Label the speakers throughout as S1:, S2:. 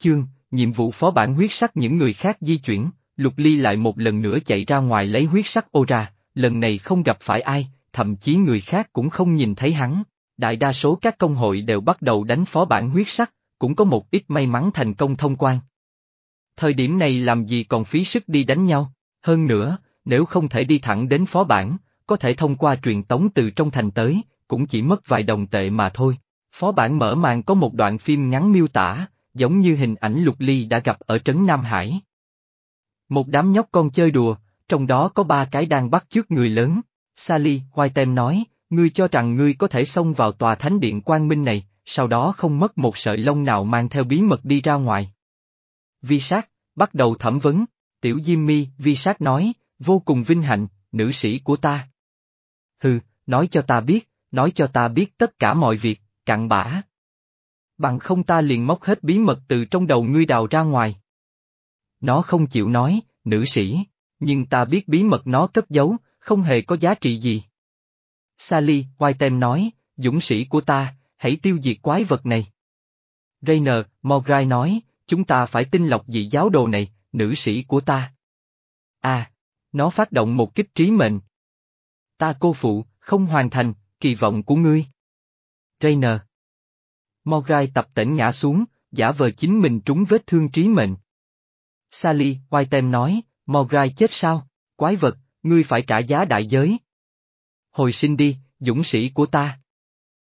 S1: chương, nhiệm vụ phó bản huyết sắc những người khác di chuyển, Lục Ly lại một lần nữa chạy ra ngoài lấy huyết sắc ô ra, lần này không gặp phải ai, thậm chí người khác cũng không nhìn thấy hắn. Đại đa số các công hội đều bắt đầu đánh phó bản huyết sắc, cũng có một ít may mắn thành công thông quan. Thời điểm này làm gì còn phí sức đi đánh nhau, hơn nữa, nếu không thể đi thẳng đến phó bản, có thể thông qua truyền tống từ trong thành tới, cũng chỉ mất vài đồng tệ mà thôi. Phó bản mở màn có một đoạn phim ngắn miêu tả, giống như hình ảnh Lục Ly đã gặp ở trấn Nam Hải. Một đám nhóc con chơi đùa, trong đó có ba cái đang bắt trước người lớn. Sally, Whitem nói, ngươi cho rằng ngươi có thể xông vào tòa thánh điện quang minh này, sau đó không mất một sợi lông nào mang theo bí mật đi ra ngoài. Vi sát, bắt đầu thẩm vấn, tiểu Jimmy, Vi sát nói, vô cùng vinh hạnh, nữ sĩ của ta. Hừ, nói cho ta biết, nói cho ta biết tất cả mọi việc, cặn bã. Bằng không ta liền móc hết bí mật từ trong đầu ngươi đào ra ngoài. Nó không chịu nói, nữ sĩ, nhưng ta biết bí mật nó cất giấu, không hề có giá trị gì. Sally, Whitem nói, dũng sĩ của ta, hãy tiêu diệt quái vật này. Rainer, Mograi nói, chúng ta phải tinh lọc dị giáo đồ này, nữ sĩ của ta. À, nó phát động một kích trí mệnh. Ta cô phụ, không hoàn thành, kỳ vọng của ngươi. Rainer. Mograi tập tỉnh ngã xuống, giả vờ chính mình trúng vết thương trí mệnh. Sally, Whitem nói, Mograi chết sao? Quái vật, ngươi phải trả giá đại giới. Hồi sinh đi, dũng sĩ của ta.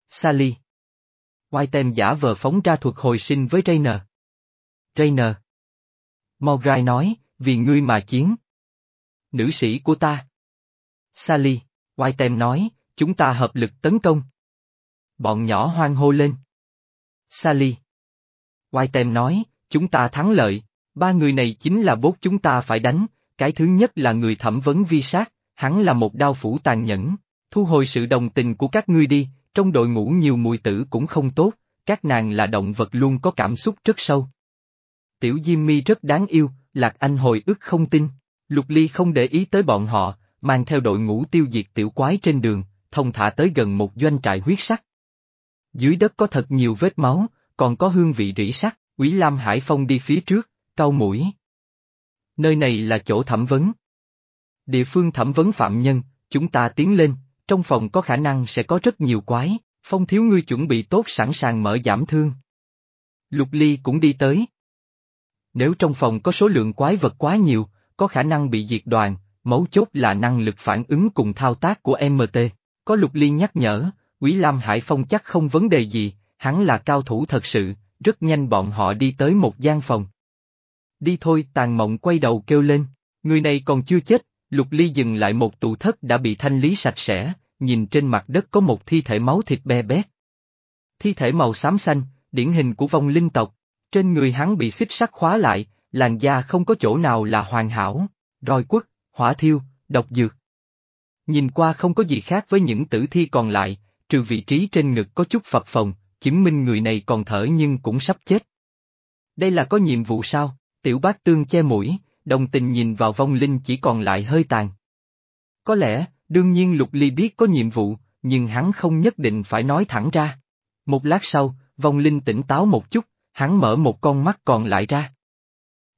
S1: Sally. Whitem giả vờ phóng ra thuật hồi sinh với Rainer. Rainer. Mograi nói, vì ngươi mà chiến. Nữ sĩ của ta. Sally. Whitem nói, chúng ta hợp lực tấn công. Bọn nhỏ hoang hô lên. Sally. Whitem nói, chúng ta thắng lợi, ba người này chính là bốt chúng ta phải đánh, cái thứ nhất là người thẩm vấn vi sát, hắn là một đao phủ tàn nhẫn, thu hồi sự đồng tình của các ngươi đi, trong đội ngũ nhiều mùi tử cũng không tốt, các nàng là động vật luôn có cảm xúc rất sâu. Tiểu Jimmy rất đáng yêu, Lạc Anh hồi ức không tin, Lục Ly không để ý tới bọn họ, mang theo đội ngũ tiêu diệt tiểu quái trên đường, thông thả tới gần một doanh trại huyết sắc. Dưới đất có thật nhiều vết máu, còn có hương vị rỉ sắt, Quý Lam Hải Phong đi phía trước, cau mũi. Nơi này là chỗ thẩm vấn. Địa phương thẩm vấn phạm nhân, chúng ta tiến lên, trong phòng có khả năng sẽ có rất nhiều quái, phong thiếu ngươi chuẩn bị tốt sẵn sàng mở giảm thương. Lục Ly cũng đi tới. Nếu trong phòng có số lượng quái vật quá nhiều, có khả năng bị diệt đoàn, mấu chốt là năng lực phản ứng cùng thao tác của MT. Có Lục Ly nhắc nhở, Quý Lam Hải Phong chắc không vấn đề gì, hắn là cao thủ thật sự, rất nhanh bọn họ đi tới một gian phòng. Đi thôi, tàn mộng quay đầu kêu lên, người này còn chưa chết, Lục Ly dừng lại một tủ thất đã bị thanh lý sạch sẽ, nhìn trên mặt đất có một thi thể máu thịt be bét. Thi thể màu xám xanh, điển hình của vong linh tộc, trên người hắn bị xích sắt khóa lại, làn da không có chỗ nào là hoàn hảo, roi quất, hỏa thiêu, độc dược. Nhìn qua không có gì khác với những tử thi còn lại, trừ vị trí trên ngực có chút phập phồng, chứng minh người này còn thở nhưng cũng sắp chết. Đây là có nhiệm vụ sao? Tiểu bác tương che mũi, đồng tình nhìn vào vong linh chỉ còn lại hơi tàn. Có lẽ, đương nhiên Lục Ly biết có nhiệm vụ, nhưng hắn không nhất định phải nói thẳng ra. Một lát sau, vong linh tỉnh táo một chút, hắn mở một con mắt còn lại ra.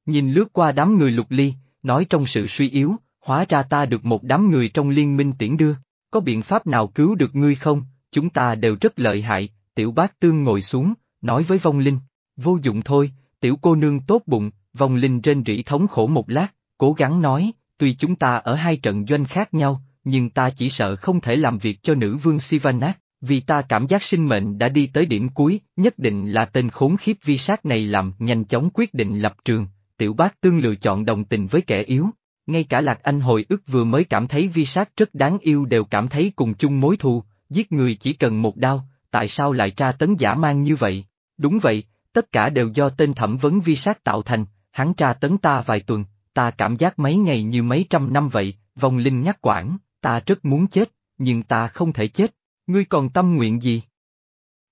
S1: Nhìn lướt qua đám người Lục Ly, nói trong sự suy yếu, hóa ra ta được một đám người trong liên minh tiễn đưa, có biện pháp nào cứu được ngươi không, chúng ta đều rất lợi hại, tiểu bác tương ngồi xuống, nói với vong linh, vô dụng thôi, tiểu cô nương tốt bụng, vong linh trên rỉ thống khổ một lát, cố gắng nói, tuy chúng ta ở hai trận doanh khác nhau, nhưng ta chỉ sợ không thể làm việc cho nữ vương Sivanak, vì ta cảm giác sinh mệnh đã đi tới điểm cuối, nhất định là tên khốn khiếp vi sát này làm nhanh chóng quyết định lập trường, tiểu bác tương lựa chọn đồng tình với kẻ yếu. Ngay cả Lạc Anh hồi ức vừa mới cảm thấy vi sát rất đáng yêu đều cảm thấy cùng chung mối thù, giết người chỉ cần một đao, tại sao lại tra tấn giả mang như vậy? Đúng vậy, tất cả đều do tên thẩm vấn vi sát tạo thành, hắn tra tấn ta vài tuần, ta cảm giác mấy ngày như mấy trăm năm vậy, vong linh nhắc quản, ta rất muốn chết, nhưng ta không thể chết, ngươi còn tâm nguyện gì?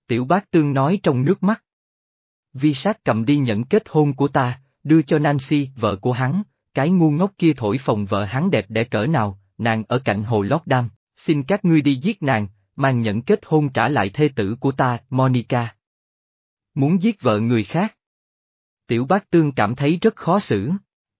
S1: Tiểu bác tương nói trong nước mắt. Vi sát cầm đi nhận kết hôn của ta, đưa cho Nancy, vợ của hắn, cái ngu ngốc kia thổi phòng vợ hắn đẹp đẽ cỡ nào, nàng ở cạnh hồ lót đam, xin các ngươi đi giết nàng, mang nhận kết hôn trả lại thê tử của ta, Monica. Muốn giết vợ người khác. Tiểu bác tương cảm thấy rất khó xử.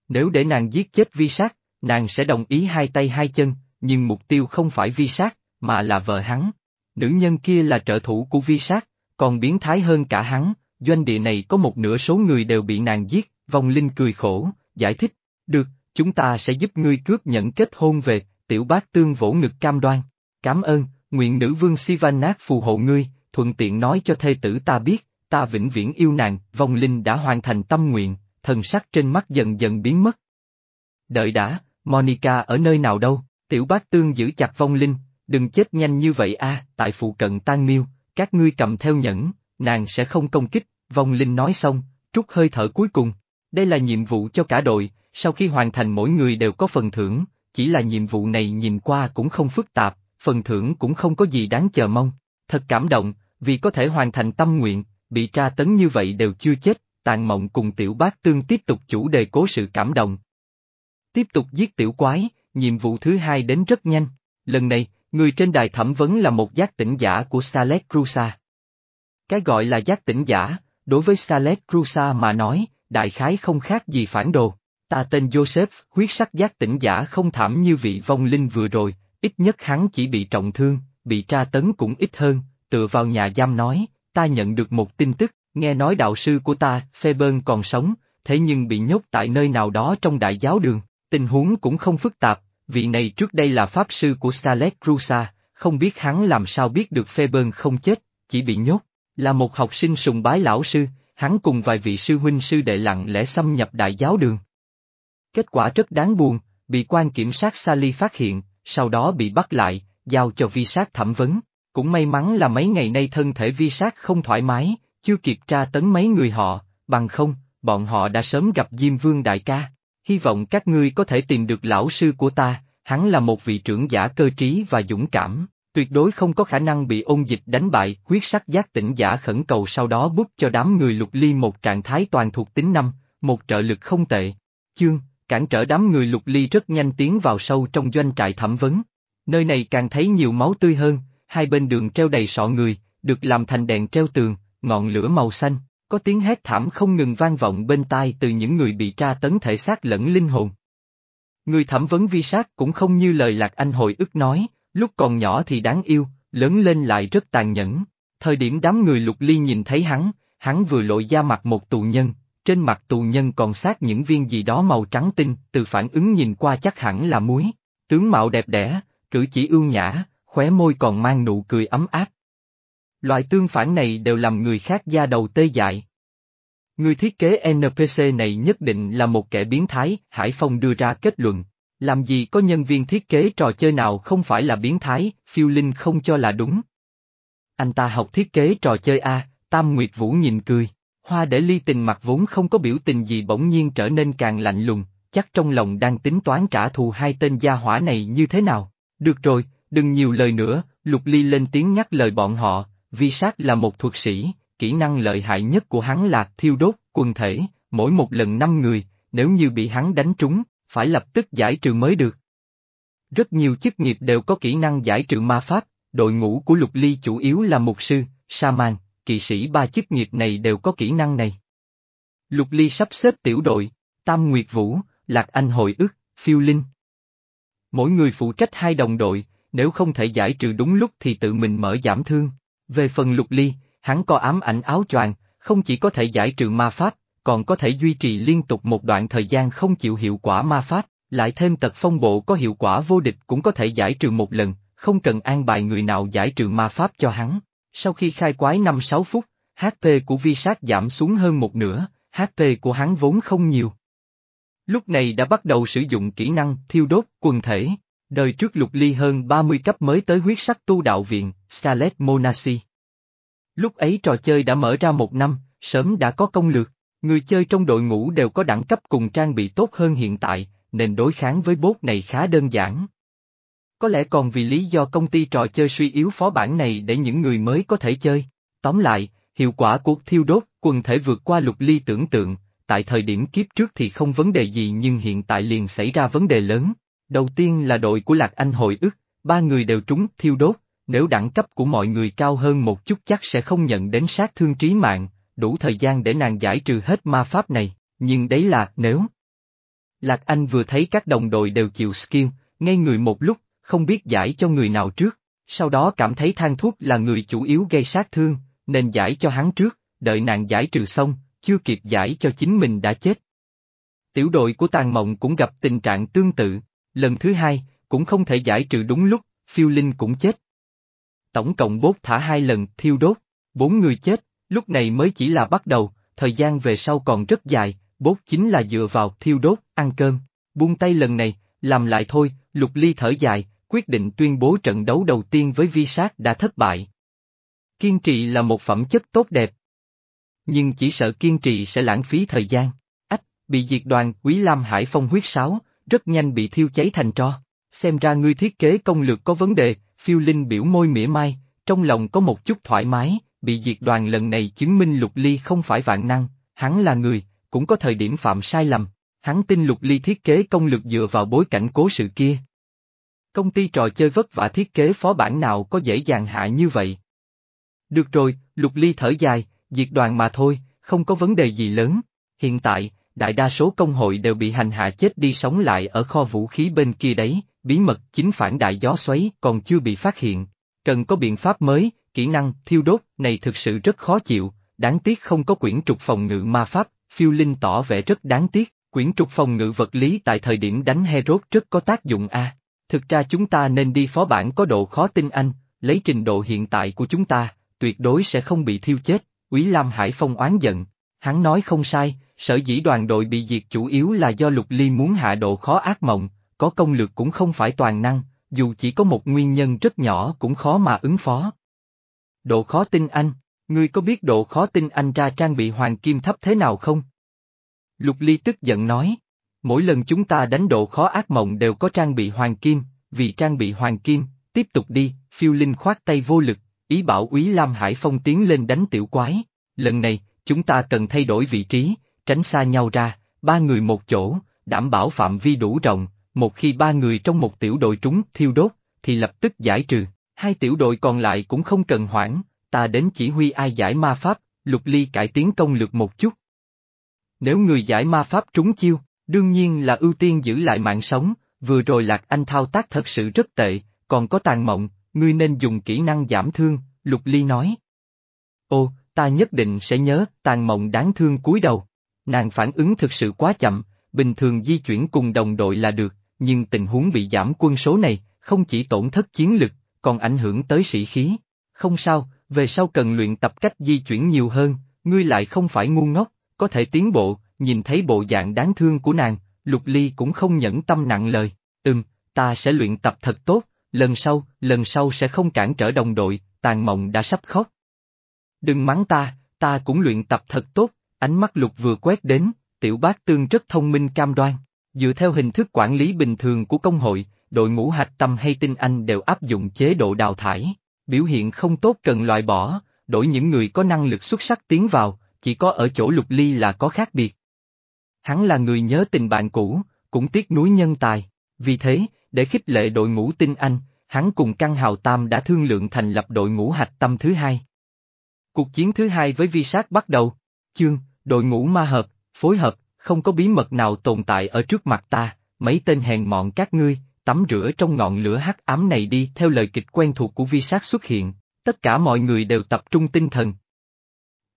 S1: Nếu để nàng giết chết vi sát, nàng sẽ đồng ý hai tay hai chân, nhưng mục tiêu không phải vi sát, mà là vợ hắn. Nữ nhân kia là trợ thủ của vi sát, còn biến thái hơn cả hắn, doanh địa này có một nửa số người đều bị nàng giết, vong linh cười khổ, giải thích, được, chúng ta sẽ giúp ngươi cướp nhận kết hôn về, tiểu bác tương vỗ ngực cam đoan. Cảm ơn, nguyện nữ vương Sivanath phù hộ ngươi, thuận tiện nói cho thê tử ta biết, ta vĩnh viễn yêu nàng, vong linh đã hoàn thành tâm nguyện, thần sắc trên mắt dần dần biến mất. Đợi đã, Monica ở nơi nào đâu, tiểu bác tương giữ chặt vong linh, đừng chết nhanh như vậy a, tại phụ cận tan miêu, các ngươi cầm theo nhẫn, nàng sẽ không công kích, vong linh nói xong, trút hơi thở cuối cùng. Đây là nhiệm vụ cho cả đội, sau khi hoàn thành mỗi người đều có phần thưởng, chỉ là nhiệm vụ này nhìn qua cũng không phức tạp, phần thưởng cũng không có gì đáng chờ mong. Thật cảm động, vì có thể hoàn thành tâm nguyện, bị tra tấn như vậy đều chưa chết, tàn mộng cùng tiểu bác tương tiếp tục chủ đề cố sự cảm động. Tiếp tục giết tiểu quái, nhiệm vụ thứ hai đến rất nhanh, lần này, người trên đài thẩm vấn là một giác tỉnh giả của Salet Crusa. Cái gọi là giác tỉnh giả, đối với Salet Crusa mà nói, đại khái không khác gì phản đồ. Ta tên Joseph, huyết sắc giác tỉnh giả không thảm như vị vong linh vừa rồi, ít nhất hắn chỉ bị trọng thương, bị tra tấn cũng ít hơn, tựa vào nhà giam nói, ta nhận được một tin tức, nghe nói đạo sư của ta, Phaebon còn sống, thế nhưng bị nhốt tại nơi nào đó trong đại giáo đường, tình huống cũng không phức tạp, vị này trước đây là pháp sư của Salet Crusa, không biết hắn làm sao biết được Phaebon không chết, chỉ bị nhốt, là một học sinh sùng bái lão sư, hắn cùng vài vị sư huynh sư đệ lặng lẽ xâm nhập đại giáo đường. Kết quả rất đáng buồn, bị quan kiểm sát Sally phát hiện, sau đó bị bắt lại, giao cho vi sát thẩm vấn. Cũng may mắn là mấy ngày nay thân thể vi sát không thoải mái, chưa kịp tra tấn mấy người họ, bằng không, bọn họ đã sớm gặp Diêm Vương Đại ca. Hy vọng các ngươi có thể tìm được lão sư của ta, hắn là một vị trưởng giả cơ trí và dũng cảm, tuyệt đối không có khả năng bị ôn dịch đánh bại, huyết sắc giác tỉnh giả khẩn cầu sau đó bút cho đám người lục ly một trạng thái toàn thuộc tính năm, một trợ lực không tệ. Chương, cản trở đám người lục ly rất nhanh tiến vào sâu trong doanh trại thẩm vấn. Nơi này càng thấy nhiều máu tươi hơn, hai bên đường treo đầy sọ người, được làm thành đèn treo tường, ngọn lửa màu xanh, có tiếng hét thảm không ngừng vang vọng bên tai từ những người bị tra tấn thể xác lẫn linh hồn. Người thẩm vấn vi sát cũng không như lời Lạc Anh hồi ức nói, lúc còn nhỏ thì đáng yêu, lớn lên lại rất tàn nhẫn. Thời điểm đám người lục ly nhìn thấy hắn, hắn vừa lội da mặt một tù nhân, trên mặt tù nhân còn sát những viên gì đó màu trắng tinh, từ phản ứng nhìn qua chắc hẳn là muối. Tướng mạo đẹp đẽ, cử chỉ ưu nhã, khóe môi còn mang nụ cười ấm áp. Loại tương phản này đều làm người khác da đầu tê dại. Người thiết kế NPC này nhất định là một kẻ biến thái, Hải Phong đưa ra kết luận. Làm gì có nhân viên thiết kế trò chơi nào không phải là biến thái, phiêu linh không cho là đúng. Anh ta học thiết kế trò chơi A, Tam Nguyệt Vũ nhìn cười. Hoa để ly tình mặt vốn không có biểu tình gì bỗng nhiên trở nên càng lạnh lùng, chắc trong lòng đang tính toán trả thù hai tên gia hỏa này như thế nào. Được rồi, đừng nhiều lời nữa, Lục Ly lên tiếng nhắc lời bọn họ, vi sát là một thuật sĩ, kỹ năng lợi hại nhất của hắn là thiêu đốt, quần thể, mỗi một lần năm người, nếu như bị hắn đánh trúng, phải lập tức giải trừ mới được. Rất nhiều chức nghiệp đều có kỹ năng giải trừ ma pháp, đội ngũ của Lục Ly chủ yếu là mục sư, sa man, kỵ sĩ ba chức nghiệp này đều có kỹ năng này. Lục Ly sắp xếp tiểu đội, Tam Nguyệt Vũ, Lạc Anh Hội ức, Phiêu Linh. Mỗi người phụ trách hai đồng đội, nếu không thể giải trừ đúng lúc thì tự mình mở giảm thương. Về phần Lục Ly, hắn có ám ảnh áo choàng, không chỉ có thể giải trừ ma pháp, còn có thể duy trì liên tục một đoạn thời gian không chịu hiệu quả ma pháp, lại thêm tật phong bộ có hiệu quả vô địch cũng có thể giải trừ một lần, không cần an bài người nào giải trừ ma pháp cho hắn. Sau khi khai quái 5-6 phút, HP của vi sát giảm xuống hơn một nửa, HP của hắn vốn không nhiều. Lúc này đã bắt đầu sử dụng kỹ năng thiêu đốt quần thể, đời trước lục ly hơn 30 cấp mới tới huyết sắc tu đạo viện, Scarlet Monasi. Lúc ấy trò chơi đã mở ra một năm, sớm đã có công lược, người chơi trong đội ngũ đều có đẳng cấp cùng trang bị tốt hơn hiện tại, nên đối kháng với bốt này khá đơn giản. Có lẽ còn vì lý do công ty trò chơi suy yếu phó bản này để những người mới có thể chơi. Tóm lại, hiệu quả của thiêu đốt quần thể vượt qua lục ly tưởng tượng, tại thời điểm kiếp trước thì không vấn đề gì nhưng hiện tại liền xảy ra vấn đề lớn. Đầu tiên là đội của Lạc Anh hội ức, ba người đều trúng thiêu đốt, nếu đẳng cấp của mọi người cao hơn một chút chắc sẽ không nhận đến sát thương trí mạng, đủ thời gian để nàng giải trừ hết ma pháp này, nhưng đấy là nếu. Lạc Anh vừa thấy các đồng đội đều chịu skill, ngay người một lúc, không biết giải cho người nào trước, sau đó cảm thấy thang thuốc là người chủ yếu gây sát thương, nên giải cho hắn trước, đợi nàng giải trừ xong, chưa kịp giải cho chính mình đã chết. Tiểu đội của Tàn Mộng cũng gặp tình trạng tương tự, lần thứ hai, cũng không thể giải trừ đúng lúc, phiêu linh cũng chết. Tổng cộng bốt thả hai lần, thiêu đốt, bốn người chết, lúc này mới chỉ là bắt đầu, thời gian về sau còn rất dài, bốt chính là dựa vào thiêu đốt, ăn cơm, buông tay lần này, làm lại thôi, lục ly thở dài, quyết định tuyên bố trận đấu đầu tiên với vi sát đã thất bại. Kiên trì là một phẩm chất tốt đẹp. Nhưng chỉ sợ kiên trì sẽ lãng phí thời gian. Ách, bị diệt đoàn Quý Lam Hải Phong huyết sáo, rất nhanh bị thiêu cháy thành tro. Xem ra ngươi thiết kế công lược có vấn đề, phiêu linh biểu môi mỉa mai, trong lòng có một chút thoải mái, bị diệt đoàn lần này chứng minh lục ly không phải vạn năng, hắn là người, cũng có thời điểm phạm sai lầm. Hắn tin lục ly thiết kế công lược dựa vào bối cảnh cố sự kia. Công ty trò chơi vất vả thiết kế phó bản nào có dễ dàng hạ như vậy. Được rồi, lục ly thở dài, diệt đoàn mà thôi, không có vấn đề gì lớn. Hiện tại, đại đa số công hội đều bị hành hạ chết đi sống lại ở kho vũ khí bên kia đấy, bí mật chính phản đại gió xoáy còn chưa bị phát hiện. Cần có biện pháp mới, kỹ năng thiêu đốt này thực sự rất khó chịu, đáng tiếc không có quyển trục phòng ngự ma pháp, phiêu linh tỏ vẻ rất đáng tiếc, quyển trục phòng ngự vật lý tại thời điểm đánh Herod rất có tác dụng a. Thực ra chúng ta nên đi phó bản có độ khó tin anh, lấy trình độ hiện tại của chúng ta, tuyệt đối sẽ không bị thiêu chết, Quý Lam Hải Phong oán giận. Hắn nói không sai, sở dĩ đoàn đội bị diệt chủ yếu là do Lục Ly muốn hạ độ khó ác mộng, có công lược cũng không phải toàn năng, dù chỉ có một nguyên nhân rất nhỏ cũng khó mà ứng phó. Độ khó tin anh, ngươi có biết độ khó tin anh ra trang bị hoàng kim thấp thế nào không? Lục Ly tức giận nói, mỗi lần chúng ta đánh độ khó ác mộng đều có trang bị hoàng kim, vì trang bị hoàng kim, tiếp tục đi, phiêu linh khoát tay vô lực, ý bảo úy Lam Hải Phong tiến lên đánh tiểu quái, lần này, chúng ta cần thay đổi vị trí, tránh xa nhau ra, ba người một chỗ, đảm bảo phạm vi đủ rộng, một khi ba người trong một tiểu đội trúng thiêu đốt, thì lập tức giải trừ, hai tiểu đội còn lại cũng không cần hoãn, ta đến chỉ huy ai giải ma pháp, lục ly cải tiến công lược một chút. Nếu người giải ma pháp trúng chiêu, đương nhiên là ưu tiên giữ lại mạng sống, vừa rồi Lạc Anh thao tác thật sự rất tệ, còn có tàn mộng, ngươi nên dùng kỹ năng giảm thương, Lục Ly nói. Ô, ta nhất định sẽ nhớ, tàn mộng đáng thương cúi đầu. Nàng phản ứng thực sự quá chậm, bình thường di chuyển cùng đồng đội là được, nhưng tình huống bị giảm quân số này, không chỉ tổn thất chiến lực, còn ảnh hưởng tới sĩ khí. Không sao, về sau cần luyện tập cách di chuyển nhiều hơn, ngươi lại không phải ngu ngốc, có thể tiến bộ, nhìn thấy bộ dạng đáng thương của nàng, Lục Ly cũng không nhẫn tâm nặng lời, ừm, ta sẽ luyện tập thật tốt, lần sau, lần sau sẽ không cản trở đồng đội, tàn mộng đã sắp khóc. Đừng mắng ta, ta cũng luyện tập thật tốt, ánh mắt Lục vừa quét đến, tiểu bác tương rất thông minh cam đoan, dựa theo hình thức quản lý bình thường của công hội, đội ngũ hạch tâm hay tinh anh đều áp dụng chế độ đào thải, biểu hiện không tốt cần loại bỏ, đổi những người có năng lực xuất sắc tiến vào, chỉ có ở chỗ Lục Ly là có khác biệt. Hắn là người nhớ tình bạn cũ, cũng tiếc núi nhân tài. Vì thế, để khích lệ đội ngũ tinh anh, hắn cùng căn Hào Tam đã thương lượng thành lập đội ngũ hạch tâm thứ hai. Cuộc chiến thứ hai với vi sát bắt đầu. Chương, đội ngũ ma hợp, phối hợp, không có bí mật nào tồn tại ở trước mặt ta, mấy tên hèn mọn các ngươi, tắm rửa trong ngọn lửa hắc ám này đi theo lời kịch quen thuộc của vi sát xuất hiện, tất cả mọi người đều tập trung tinh thần.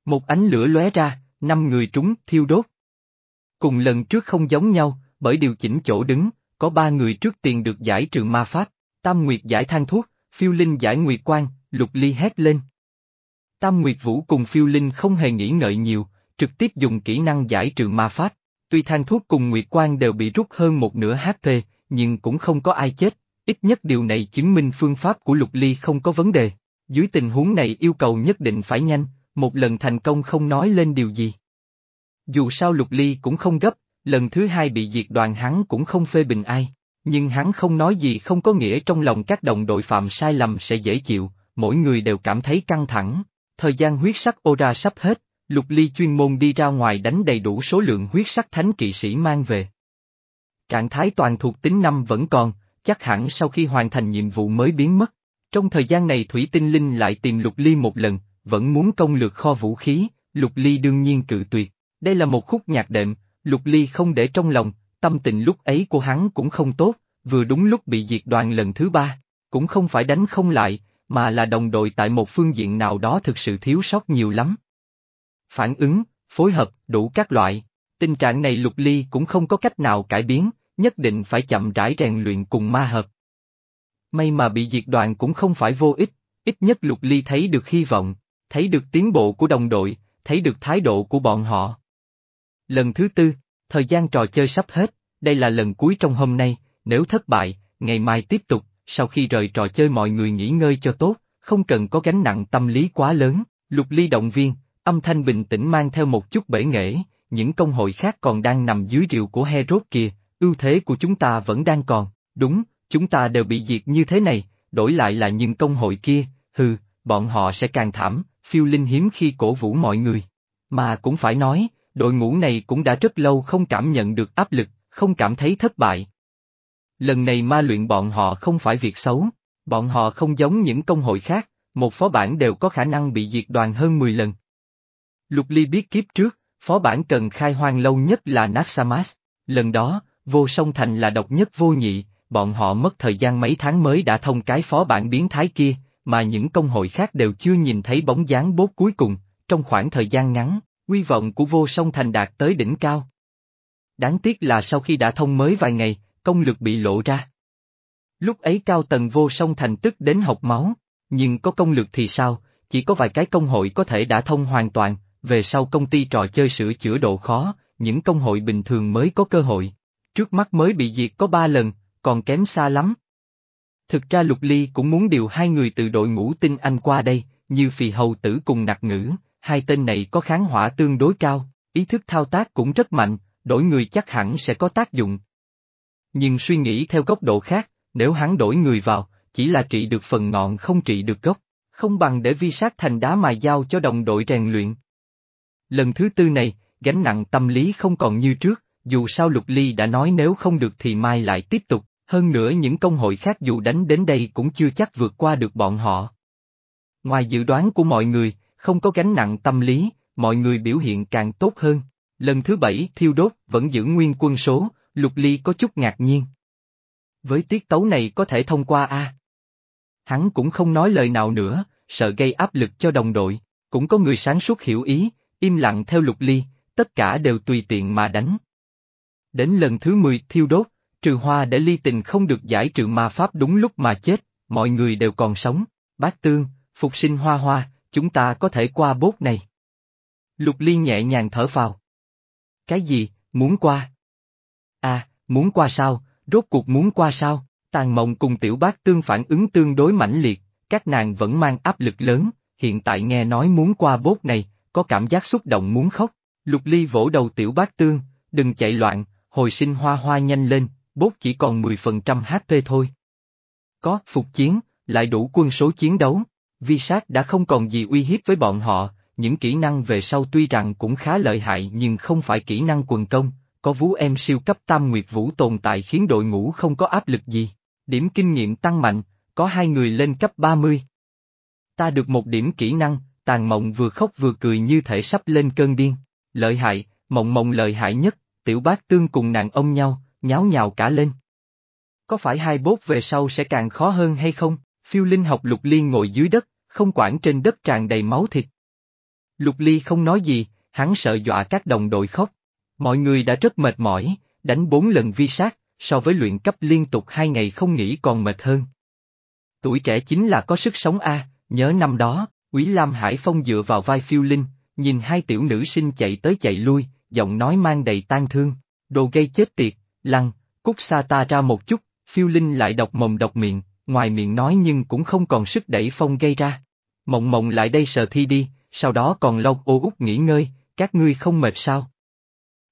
S1: Một ánh lửa lóe ra, năm người trúng thiêu đốt. Cùng lần trước không giống nhau, bởi điều chỉnh chỗ đứng, có ba người trước tiền được giải trừ ma pháp, Tam Nguyệt giải thang thuốc, Phiêu Linh giải Nguyệt Quan, Lục Ly hét lên. Tam Nguyệt Vũ cùng Phiêu Linh không hề nghĩ ngợi nhiều, trực tiếp dùng kỹ năng giải trừ ma pháp. Tuy thang thuốc cùng Nguyệt Quan đều bị rút hơn một nửa HP, nhưng cũng không có ai chết, ít nhất điều này chứng minh phương pháp của Lục Ly không có vấn đề. Dưới tình huống này yêu cầu nhất định phải nhanh, một lần thành công không nói lên điều gì. Dù sao Lục Ly cũng không gấp, lần thứ hai bị diệt đoàn hắn cũng không phê bình ai, nhưng hắn không nói gì không có nghĩa trong lòng các đồng đội phạm sai lầm sẽ dễ chịu, mỗi người đều cảm thấy căng thẳng. Thời gian huyết sắc ô ra sắp hết, Lục Ly chuyên môn đi ra ngoài đánh đầy đủ số lượng huyết sắc thánh kỵ sĩ mang về. Trạng thái toàn thuộc tính năm vẫn còn, chắc hẳn sau khi hoàn thành nhiệm vụ mới biến mất. Trong thời gian này Thủy Tinh Linh lại tìm Lục Ly một lần, vẫn muốn công lược kho vũ khí, Lục Ly đương nhiên cự tuyệt. Đây là một khúc nhạc đệm, Lục Ly không để trong lòng, tâm tình lúc ấy của hắn cũng không tốt, vừa đúng lúc bị diệt đoàn lần thứ ba, cũng không phải đánh không lại, mà là đồng đội tại một phương diện nào đó thực sự thiếu sót nhiều lắm. Phản ứng, phối hợp, đủ các loại, tình trạng này Lục Ly cũng không có cách nào cải biến, nhất định phải chậm rãi rèn luyện cùng ma hợp. May mà bị diệt đoàn cũng không phải vô ích, ít nhất Lục Ly thấy được hy vọng, thấy được tiến bộ của đồng đội, thấy được thái độ của bọn họ. Lần thứ tư, thời gian trò chơi sắp hết, đây là lần cuối trong hôm nay, nếu thất bại, ngày mai tiếp tục, sau khi rời trò chơi mọi người nghỉ ngơi cho tốt, không cần có gánh nặng tâm lý quá lớn, lục ly động viên, âm thanh bình tĩnh mang theo một chút bể nghệ, những công hội khác còn đang nằm dưới rìu của Herod kìa, ưu thế của chúng ta vẫn đang còn, đúng, chúng ta đều bị diệt như thế này, đổi lại là những công hội kia, hừ, bọn họ sẽ càng thảm, phiêu linh hiếm khi cổ vũ mọi người. Mà cũng phải nói, đội ngũ này cũng đã rất lâu không cảm nhận được áp lực, không cảm thấy thất bại. Lần này ma luyện bọn họ không phải việc xấu, bọn họ không giống những công hội khác, một phó bản đều có khả năng bị diệt đoàn hơn 10 lần. Lục Ly biết kiếp trước, phó bản cần khai hoang lâu nhất là Naxamas, lần đó, vô song thành là độc nhất vô nhị, bọn họ mất thời gian mấy tháng mới đã thông cái phó bản biến thái kia, mà những công hội khác đều chưa nhìn thấy bóng dáng bốt cuối cùng, trong khoảng thời gian ngắn, Quy vọng của vô song thành đạt tới đỉnh cao. Đáng tiếc là sau khi đã thông mới vài ngày, công lực bị lộ ra. Lúc ấy cao tầng vô song thành tức đến học máu, nhưng có công lực thì sao, chỉ có vài cái công hội có thể đã thông hoàn toàn, về sau công ty trò chơi sửa chữa độ khó, những công hội bình thường mới có cơ hội. Trước mắt mới bị diệt có ba lần, còn kém xa lắm. Thực ra Lục Ly cũng muốn điều hai người từ đội ngũ tinh anh qua đây, như phì hầu tử cùng nặc ngữ, hai tên này có kháng hỏa tương đối cao, ý thức thao tác cũng rất mạnh, đổi người chắc hẳn sẽ có tác dụng. Nhưng suy nghĩ theo góc độ khác, nếu hắn đổi người vào, chỉ là trị được phần ngọn không trị được gốc, không bằng để vi sát thành đá mài giao cho đồng đội rèn luyện. Lần thứ tư này, gánh nặng tâm lý không còn như trước, dù sao Lục Ly đã nói nếu không được thì mai lại tiếp tục, hơn nữa những công hội khác dù đánh đến đây cũng chưa chắc vượt qua được bọn họ. Ngoài dự đoán của mọi người, không có gánh nặng tâm lý, mọi người biểu hiện càng tốt hơn. Lần thứ bảy thiêu đốt vẫn giữ nguyên quân số, Lục Ly có chút ngạc nhiên. Với tiết tấu này có thể thông qua a. Hắn cũng không nói lời nào nữa, sợ gây áp lực cho đồng đội, cũng có người sáng suốt hiểu ý, im lặng theo Lục Ly, tất cả đều tùy tiện mà đánh. Đến lần thứ 10 thiêu đốt, trừ hoa để ly tình không được giải trừ ma pháp đúng lúc mà chết, mọi người đều còn sống, bác tương, phục sinh hoa hoa, chúng ta có thể qua bốt này. Lục Ly nhẹ nhàng thở vào. Cái gì, muốn qua? À, muốn qua sao, rốt cuộc muốn qua sao? Tàn mộng cùng tiểu bác tương phản ứng tương đối mãnh liệt, các nàng vẫn mang áp lực lớn, hiện tại nghe nói muốn qua bốt này, có cảm giác xúc động muốn khóc. Lục Ly vỗ đầu tiểu bác tương, đừng chạy loạn, hồi sinh hoa hoa nhanh lên, bốt chỉ còn 10% HP thôi. Có, phục chiến, lại đủ quân số chiến đấu. Vi sát đã không còn gì uy hiếp với bọn họ, những kỹ năng về sau tuy rằng cũng khá lợi hại nhưng không phải kỹ năng quần công, có vú em siêu cấp tam nguyệt vũ tồn tại khiến đội ngũ không có áp lực gì. Điểm kinh nghiệm tăng mạnh, có hai người lên cấp 30. Ta được một điểm kỹ năng, tàn mộng vừa khóc vừa cười như thể sắp lên cơn điên. Lợi hại, mộng mộng lợi hại nhất, tiểu bác tương cùng nàng ông nhau, nháo nhào cả lên. Có phải hai bốt về sau sẽ càng khó hơn hay không? Phiêu linh học lục liên ngồi dưới đất, không quản trên đất tràn đầy máu thịt. Lục ly không nói gì, hắn sợ dọa các đồng đội khóc. Mọi người đã rất mệt mỏi, đánh bốn lần vi sát, so với luyện cấp liên tục hai ngày không nghỉ còn mệt hơn. Tuổi trẻ chính là có sức sống a, nhớ năm đó, Quý Lam Hải Phong dựa vào vai phiêu linh, nhìn hai tiểu nữ sinh chạy tới chạy lui, giọng nói mang đầy tan thương, đồ gây chết tiệt, lăng, cút xa ta ra một chút, phiêu linh lại độc mồm độc miệng, ngoài miệng nói nhưng cũng không còn sức đẩy phong gây ra. Mộng mộng lại đây sờ thi đi, sau đó còn lâu ô út nghỉ ngơi, các ngươi không mệt sao?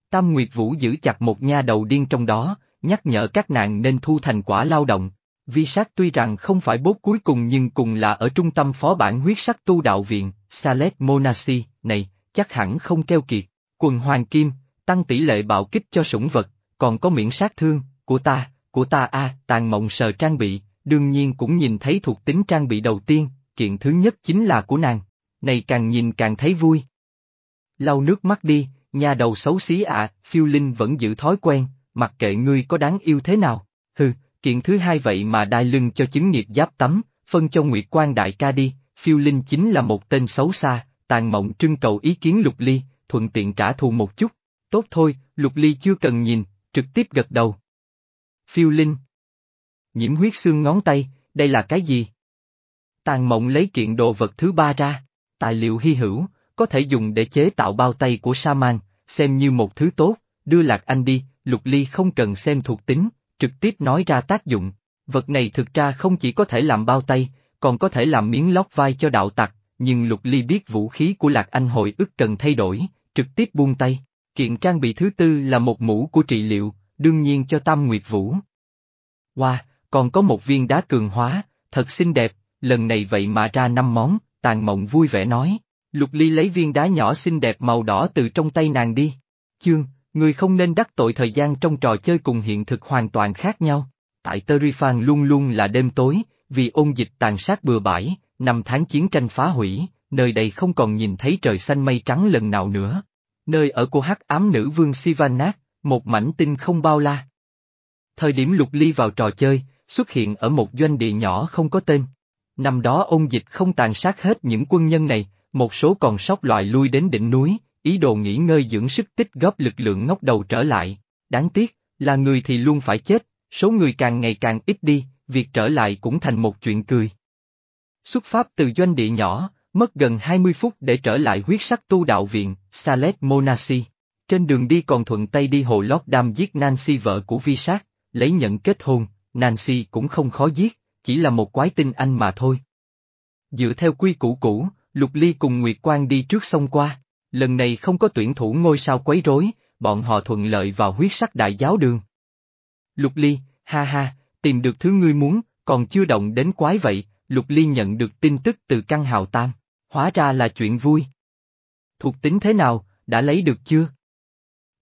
S1: Tam Nguyệt Vũ giữ chặt một nha đầu điên trong đó, nhắc nhở các nàng nên thu thành quả lao động. Vi sát tuy rằng không phải bốt cuối cùng nhưng cùng là ở trung tâm phó bản huyết sắc tu đạo viện, Salet Monasi, này, chắc hẳn không keo kiệt. Quần hoàng kim, tăng tỷ lệ bạo kích cho sủng vật, còn có miễn sát thương, của ta, của ta a tàn mộng sờ trang bị, đương nhiên cũng nhìn thấy thuộc tính trang bị đầu tiên, kiện thứ nhất chính là của nàng, này càng nhìn càng thấy vui. lau nước mắt đi, nhà đầu xấu xí ạ, phiêu linh vẫn giữ thói quen, mặc kệ ngươi có đáng yêu thế nào. Hừ, kiện thứ hai vậy mà đai lưng cho chứng nghiệp giáp tắm, phân cho Nguyệt Quan đại ca đi, phiêu linh chính là một tên xấu xa, tàn mộng trưng cầu ý kiến lục ly, thuận tiện trả thù một chút. Tốt thôi, lục ly chưa cần nhìn, trực tiếp gật đầu. Phiêu linh. Nhiễm huyết xương ngón tay, đây là cái gì? Tàn mộng lấy kiện đồ vật thứ ba ra, tài liệu hy hữu, có thể dùng để chế tạo bao tay của sa man, xem như một thứ tốt, đưa lạc anh đi, lục ly không cần xem thuộc tính, trực tiếp nói ra tác dụng. Vật này thực ra không chỉ có thể làm bao tay, còn có thể làm miếng lót vai cho đạo tặc, nhưng lục ly biết vũ khí của lạc anh hội ức cần thay đổi, trực tiếp buông tay. Kiện trang bị thứ tư là một mũ của trị liệu, đương nhiên cho Tam Nguyệt Vũ. Wow, còn có một viên đá cường hóa, thật xinh đẹp, lần này vậy mà ra năm món, tàn mộng vui vẻ nói. Lục Ly lấy viên đá nhỏ xinh đẹp màu đỏ từ trong tay nàng đi. Chương, người không nên đắc tội thời gian trong trò chơi cùng hiện thực hoàn toàn khác nhau. Tại Terifan luôn luôn là đêm tối, vì ôn dịch tàn sát bừa bãi, năm tháng chiến tranh phá hủy, nơi đây không còn nhìn thấy trời xanh mây trắng lần nào nữa. Nơi ở của hắc ám nữ vương Sivanak, một mảnh tinh không bao la. Thời điểm lục ly vào trò chơi, xuất hiện ở một doanh địa nhỏ không có tên. Năm đó ôn dịch không tàn sát hết những quân nhân này, một số còn sót loại lui đến đỉnh núi, ý đồ nghỉ ngơi dưỡng sức tích góp lực lượng ngóc đầu trở lại. Đáng tiếc, là người thì luôn phải chết, số người càng ngày càng ít đi, việc trở lại cũng thành một chuyện cười. Xuất phát từ doanh địa nhỏ, mất gần 20 phút để trở lại huyết sắc tu đạo viện, Salet Monasi. Trên đường đi còn thuận tay đi hồ lót đam giết Nancy vợ của vi sát, lấy nhận kết hôn, Nancy cũng không khó giết, chỉ là một quái tinh anh mà thôi. Dựa theo quy củ cũ, Lục Ly cùng Nguyệt Quang đi trước sông qua, lần này không có tuyển thủ ngôi sao quấy rối, bọn họ thuận lợi vào huyết sắc đại giáo đường. Lục Ly, ha ha, tìm được thứ ngươi muốn, còn chưa động đến quái vậy, Lục Ly nhận được tin tức từ căn hào tam, hóa ra là chuyện vui. Thuộc tính thế nào, đã lấy được chưa?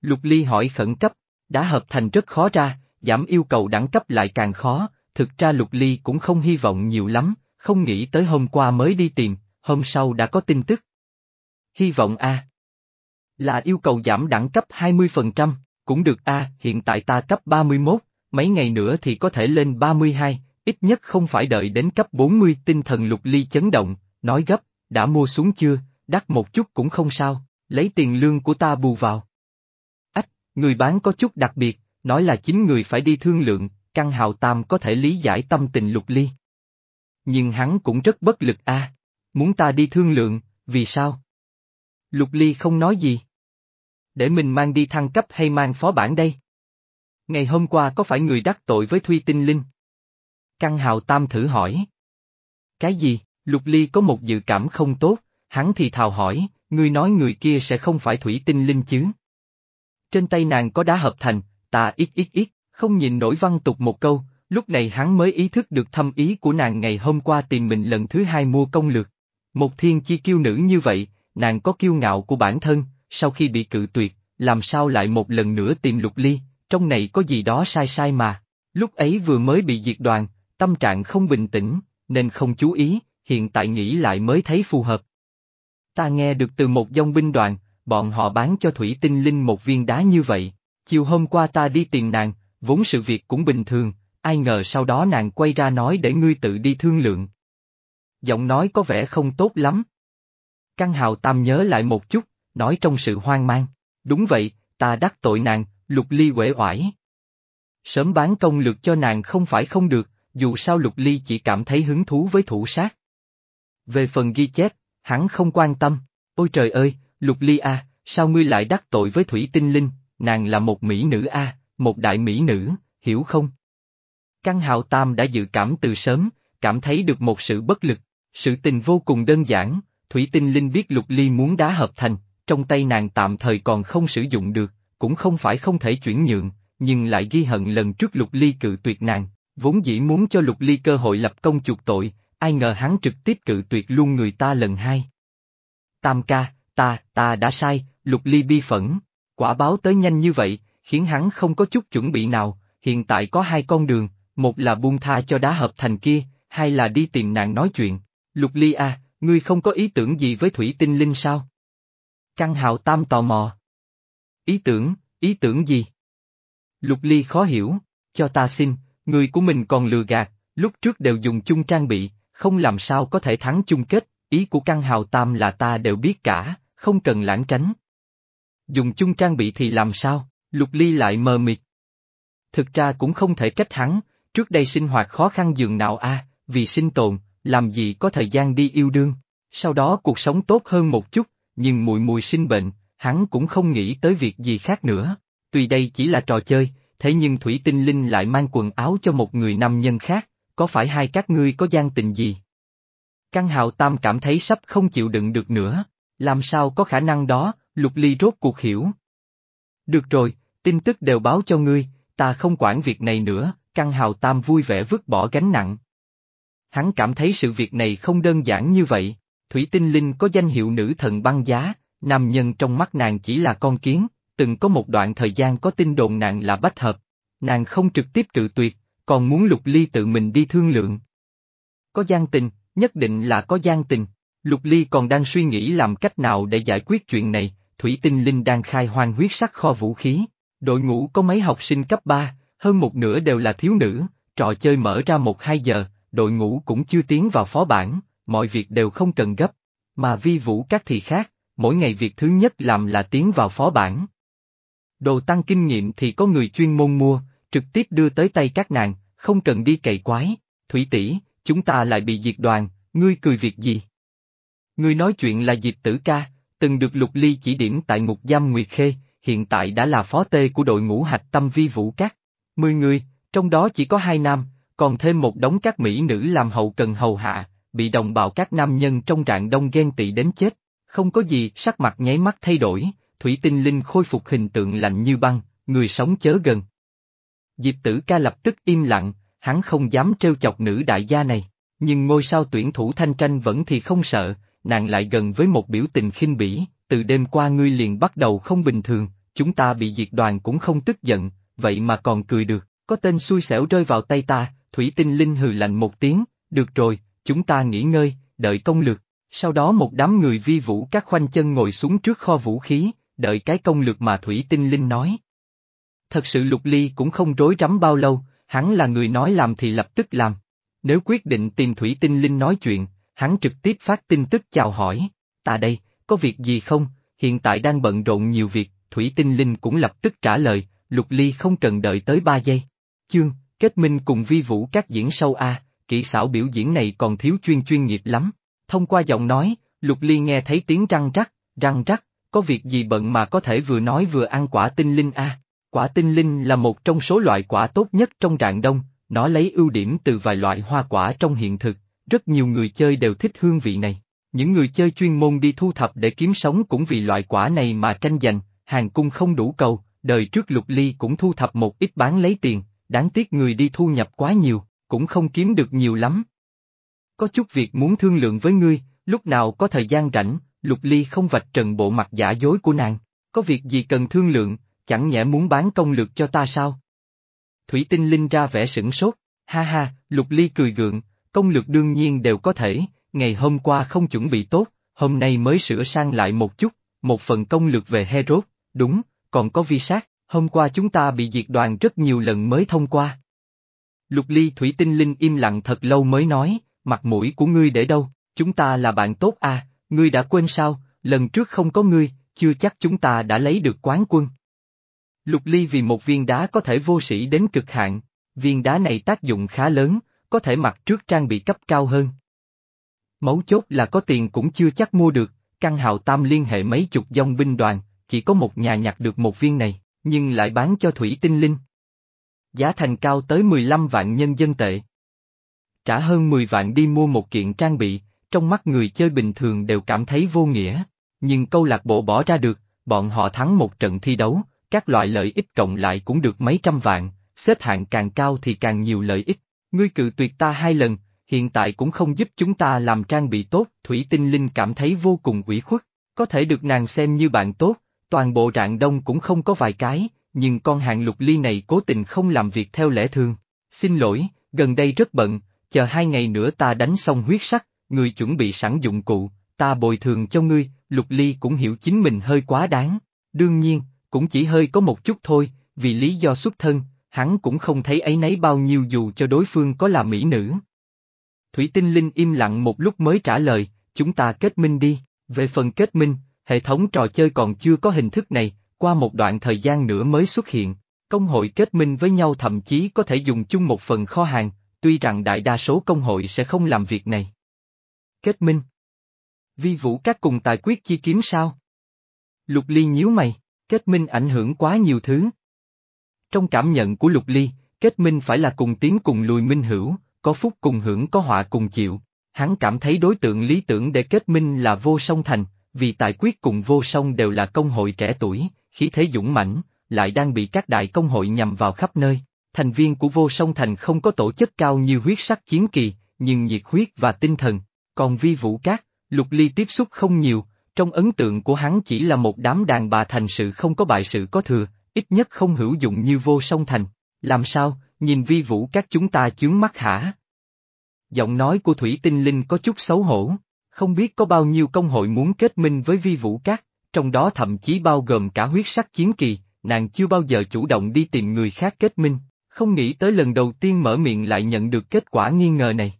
S1: Lục Ly hỏi khẩn cấp, đã hợp thành rất khó ra, giảm yêu cầu đẳng cấp lại càng khó, thực ra Lục Ly cũng không hy vọng nhiều lắm, không nghĩ tới hôm qua mới đi tìm, hôm sau đã có tin tức. Hy vọng A. Là yêu cầu giảm đẳng cấp 20%, cũng được A, hiện tại ta cấp 31, mấy ngày nữa thì có thể lên 32, ít nhất không phải đợi đến cấp 40 tinh thần lục ly chấn động, nói gấp, đã mua xuống chưa, đắt một chút cũng không sao, lấy tiền lương của ta bù vào. Ách, người bán có chút đặc biệt, nói là chính người phải đi thương lượng, căn hào tam có thể lý giải tâm tình lục ly. Nhưng hắn cũng rất bất lực a. Muốn ta đi thương lượng, vì sao? Lục ly không nói gì. Để mình mang đi thăng cấp hay mang phó bản đây? Ngày hôm qua có phải người đắc tội với Thuy Tinh Linh? Căn hào tam thử hỏi. Cái gì? Lục ly có một dự cảm không tốt, hắn thì thào hỏi, ngươi nói người kia sẽ không phải Thủy Tinh Linh chứ? Trên tay nàng có đá hợp thành, ta ít ít ít, không nhìn nổi văn tục một câu, lúc này hắn mới ý thức được thâm ý của nàng ngày hôm qua tìm mình lần thứ hai mua công lược. Một thiên chi kiêu nữ như vậy, nàng có kiêu ngạo của bản thân, sau khi bị cự tuyệt, làm sao lại một lần nữa tìm lục ly, trong này có gì đó sai sai mà. Lúc ấy vừa mới bị diệt đoàn, tâm trạng không bình tĩnh, nên không chú ý, hiện tại nghĩ lại mới thấy phù hợp. Ta nghe được từ một dòng binh đoàn, bọn họ bán cho Thủy Tinh Linh một viên đá như vậy. Chiều hôm qua ta đi tìm nàng, vốn sự việc cũng bình thường, ai ngờ sau đó nàng quay ra nói để ngươi tự đi thương lượng. Giọng nói có vẻ không tốt lắm. Căn hào tam nhớ lại một chút, nói trong sự hoang mang. Đúng vậy, ta đắc tội nàng, lục ly quể oải. Sớm bán công lược cho nàng không phải không được, dù sao lục ly chỉ cảm thấy hứng thú với thủ sát. Về phần ghi chép, hắn không quan tâm. Ôi trời ơi, lục ly a, sao ngươi lại đắc tội với thủy tinh linh, nàng là một mỹ nữ a, một đại mỹ nữ, hiểu không? Căn hào tam đã dự cảm từ sớm, cảm thấy được một sự bất lực, sự tình vô cùng đơn giản, Thủy Tinh Linh biết Lục Ly muốn đá hợp thành, trong tay nàng tạm thời còn không sử dụng được, cũng không phải không thể chuyển nhượng, nhưng lại ghi hận lần trước Lục Ly cự tuyệt nàng, vốn dĩ muốn cho Lục Ly cơ hội lập công chuộc tội, ai ngờ hắn trực tiếp cự tuyệt luôn người ta lần hai. Tam ca, ta, ta đã sai, Lục Ly bi phẫn, quả báo tới nhanh như vậy, khiến hắn không có chút chuẩn bị nào, hiện tại có hai con đường, một là buông tha cho đá hợp thành kia, hai là đi tìm nàng nói chuyện. Lục Ly a, ngươi không có ý tưởng gì với Thủy Tinh Linh sao? Căn hào tam tò mò. Ý tưởng, ý tưởng gì? Lục ly khó hiểu, cho ta xin, người của mình còn lừa gạt, lúc trước đều dùng chung trang bị, không làm sao có thể thắng chung kết, ý của căn hào tam là ta đều biết cả, không cần lãng tránh. Dùng chung trang bị thì làm sao, lục ly lại mờ mịt. Thực ra cũng không thể trách hắn, trước đây sinh hoạt khó khăn dường nào a, vì sinh tồn, làm gì có thời gian đi yêu đương, sau đó cuộc sống tốt hơn một chút, nhưng mùi mùi sinh bệnh, hắn cũng không nghĩ tới việc gì khác nữa. Tuy đây chỉ là trò chơi, thế nhưng Thủy Tinh Linh lại mang quần áo cho một người nam nhân khác, có phải hai các ngươi có gian tình gì? Căn hào tam cảm thấy sắp không chịu đựng được nữa, làm sao có khả năng đó, lục ly rốt cuộc hiểu. Được rồi, tin tức đều báo cho ngươi, ta không quản việc này nữa, căn hào tam vui vẻ vứt bỏ gánh nặng. Hắn cảm thấy sự việc này không đơn giản như vậy, Thủy Tinh Linh có danh hiệu nữ thần băng giá, nam nhân trong mắt nàng chỉ là con kiến, từng có một đoạn thời gian có tin đồn nàng là bách hợp. Nàng không trực tiếp cự tuyệt, còn muốn Lục Ly tự mình đi thương lượng. Có gian tình, nhất định là có gian tình. Lục Ly còn đang suy nghĩ làm cách nào để giải quyết chuyện này, Thủy Tinh Linh đang khai hoang huyết sắc kho vũ khí. Đội ngũ có mấy học sinh cấp 3, hơn một nửa đều là thiếu nữ, trò chơi mở ra một hai giờ, đội ngũ cũng chưa tiến vào phó bản, mọi việc đều không cần gấp. Mà vi vũ các thì khác, mỗi ngày việc thứ nhất làm là tiến vào phó bản. Đồ tăng kinh nghiệm thì có người chuyên môn mua, trực tiếp đưa tới tay các nàng, không cần đi cày quái. Thủy tỷ, chúng ta lại bị diệt đoàn, ngươi cười việc gì? Ngươi nói chuyện là diệt Tử Ca, từng được Lục Ly chỉ điểm tại ngục giam Nguyệt Khê, hiện tại đã là phó tê của đội ngũ hạch tâm vi vũ các. Mười người, trong đó chỉ có hai nam, còn thêm một đống các mỹ nữ làm hậu cần hầu hạ, bị đồng bào các nam nhân trong rạng đông ghen tị đến chết. Không có gì, sắc mặt nháy mắt thay đổi, Thủy Tinh Linh khôi phục hình tượng lạnh như băng, người sống chớ gần. Diệp Tử Ca lập tức im lặng, hắn không dám trêu chọc nữ đại gia này, nhưng ngôi sao tuyển thủ thanh tranh vẫn thì không sợ, nàng lại gần với một biểu tình khinh bỉ, từ đêm qua ngươi liền bắt đầu không bình thường, chúng ta bị diệt đoàn cũng không tức giận, vậy mà còn cười được, có tên xui xẻo rơi vào tay ta, Thủy Tinh Linh hừ lạnh một tiếng, được rồi, chúng ta nghỉ ngơi, đợi công lược. Sau đó một đám người vi vũ các khoanh chân ngồi xuống trước kho vũ khí, đợi cái công lược mà Thủy Tinh Linh nói. Thật sự Lục Ly cũng không rối rắm bao lâu, hắn là người nói làm thì lập tức làm. Nếu quyết định tìm Thủy Tinh Linh nói chuyện, hắn trực tiếp phát tin tức chào hỏi, ta đây, có việc gì không, hiện tại đang bận rộn nhiều việc, Thủy Tinh Linh cũng lập tức trả lời, Lục Ly không cần đợi tới 3 giây. Chương, kết minh cùng vi vũ các diễn sâu A, kỹ xảo biểu diễn này còn thiếu chuyên chuyên nghiệp lắm. Thông qua giọng nói, Lục Ly nghe thấy tiếng răng rắc, răng rắc, có việc gì bận mà có thể vừa nói vừa ăn quả tinh linh A. Quả tinh linh là một trong số loại quả tốt nhất trong rạng đông, nó lấy ưu điểm từ vài loại hoa quả trong hiện thực, rất nhiều người chơi đều thích hương vị này. Những người chơi chuyên môn đi thu thập để kiếm sống cũng vì loại quả này mà tranh giành, hàng cung không đủ cầu, đời trước lục ly cũng thu thập một ít bán lấy tiền, đáng tiếc người đi thu nhập quá nhiều, cũng không kiếm được nhiều lắm. Có chút việc muốn thương lượng với ngươi, lúc nào có thời gian rảnh, lục ly không vạch trần bộ mặt giả dối của nàng, có việc gì cần thương lượng, chẳng nhẽ muốn bán công lược cho ta sao? Thủy tinh linh ra vẻ sửng sốt, ha ha, lục ly cười gượng, công lược đương nhiên đều có thể, ngày hôm qua không chuẩn bị tốt, hôm nay mới sửa sang lại một chút, một phần công lược về Herod, đúng, còn có vi sát, hôm qua chúng ta bị diệt đoàn rất nhiều lần mới thông qua. Lục ly thủy tinh linh im lặng thật lâu mới nói, mặt mũi của ngươi để đâu, chúng ta là bạn tốt à, ngươi đã quên sao, lần trước không có ngươi, chưa chắc chúng ta đã lấy được quán quân. Lục ly vì một viên đá có thể vô sĩ đến cực hạn, viên đá này tác dụng khá lớn, có thể mặc trước trang bị cấp cao hơn. Mấu chốt là có tiền cũng chưa chắc mua được, căn hào tam liên hệ mấy chục dòng binh đoàn, chỉ có một nhà nhặt được một viên này, nhưng lại bán cho thủy tinh linh. Giá thành cao tới 15 vạn nhân dân tệ. Trả hơn 10 vạn đi mua một kiện trang bị, trong mắt người chơi bình thường đều cảm thấy vô nghĩa, nhưng câu lạc bộ bỏ ra được, bọn họ thắng một trận thi đấu, các loại lợi ích cộng lại cũng được mấy trăm vạn, xếp hạng càng cao thì càng nhiều lợi ích. Ngươi cự tuyệt ta hai lần, hiện tại cũng không giúp chúng ta làm trang bị tốt, Thủy Tinh Linh cảm thấy vô cùng ủy khuất, có thể được nàng xem như bạn tốt, toàn bộ rạng đông cũng không có vài cái, nhưng con hạng lục ly này cố tình không làm việc theo lẽ thường. Xin lỗi, gần đây rất bận, chờ hai ngày nữa ta đánh xong huyết sắc, người chuẩn bị sẵn dụng cụ, ta bồi thường cho ngươi, Lục Ly cũng hiểu chính mình hơi quá đáng. Đương nhiên, cũng chỉ hơi có một chút thôi, vì lý do xuất thân, hắn cũng không thấy ấy nấy bao nhiêu dù cho đối phương có là mỹ nữ. Thủy Tinh Linh im lặng một lúc mới trả lời, chúng ta kết minh đi, về phần kết minh, hệ thống trò chơi còn chưa có hình thức này, qua một đoạn thời gian nữa mới xuất hiện. Công hội kết minh với nhau thậm chí có thể dùng chung một phần kho hàng, tuy rằng đại đa số công hội sẽ không làm việc này. Kết minh Vi vũ các cùng tài quyết chi kiếm sao? Lục Ly nhíu mày, kết minh ảnh hưởng quá nhiều thứ. Trong cảm nhận của Lục Ly, kết minh phải là cùng tiến cùng lùi minh hữu, có phúc cùng hưởng có họa cùng chịu. Hắn cảm thấy đối tượng lý tưởng để kết minh là vô song thành, vì tài quyết cùng vô song đều là công hội trẻ tuổi, khí thế dũng mãnh, lại đang bị các đại công hội nhằm vào khắp nơi. Thành viên của vô song thành không có tổ chức cao như huyết sắc chiến kỳ, nhưng nhiệt huyết và tinh thần. Còn vi vũ cát, lục ly tiếp xúc không nhiều, trong ấn tượng của hắn chỉ là một đám đàn bà thành sự không có bại sự có thừa, ít nhất không hữu dụng như vô song thành. Làm sao, nhìn vi vũ các chúng ta chướng mắt hả? Giọng nói của Thủy Tinh Linh có chút xấu hổ, không biết có bao nhiêu công hội muốn kết minh với vi vũ các, trong đó thậm chí bao gồm cả huyết sắc chiến kỳ, nàng chưa bao giờ chủ động đi tìm người khác kết minh, không nghĩ tới lần đầu tiên mở miệng lại nhận được kết quả nghi ngờ này.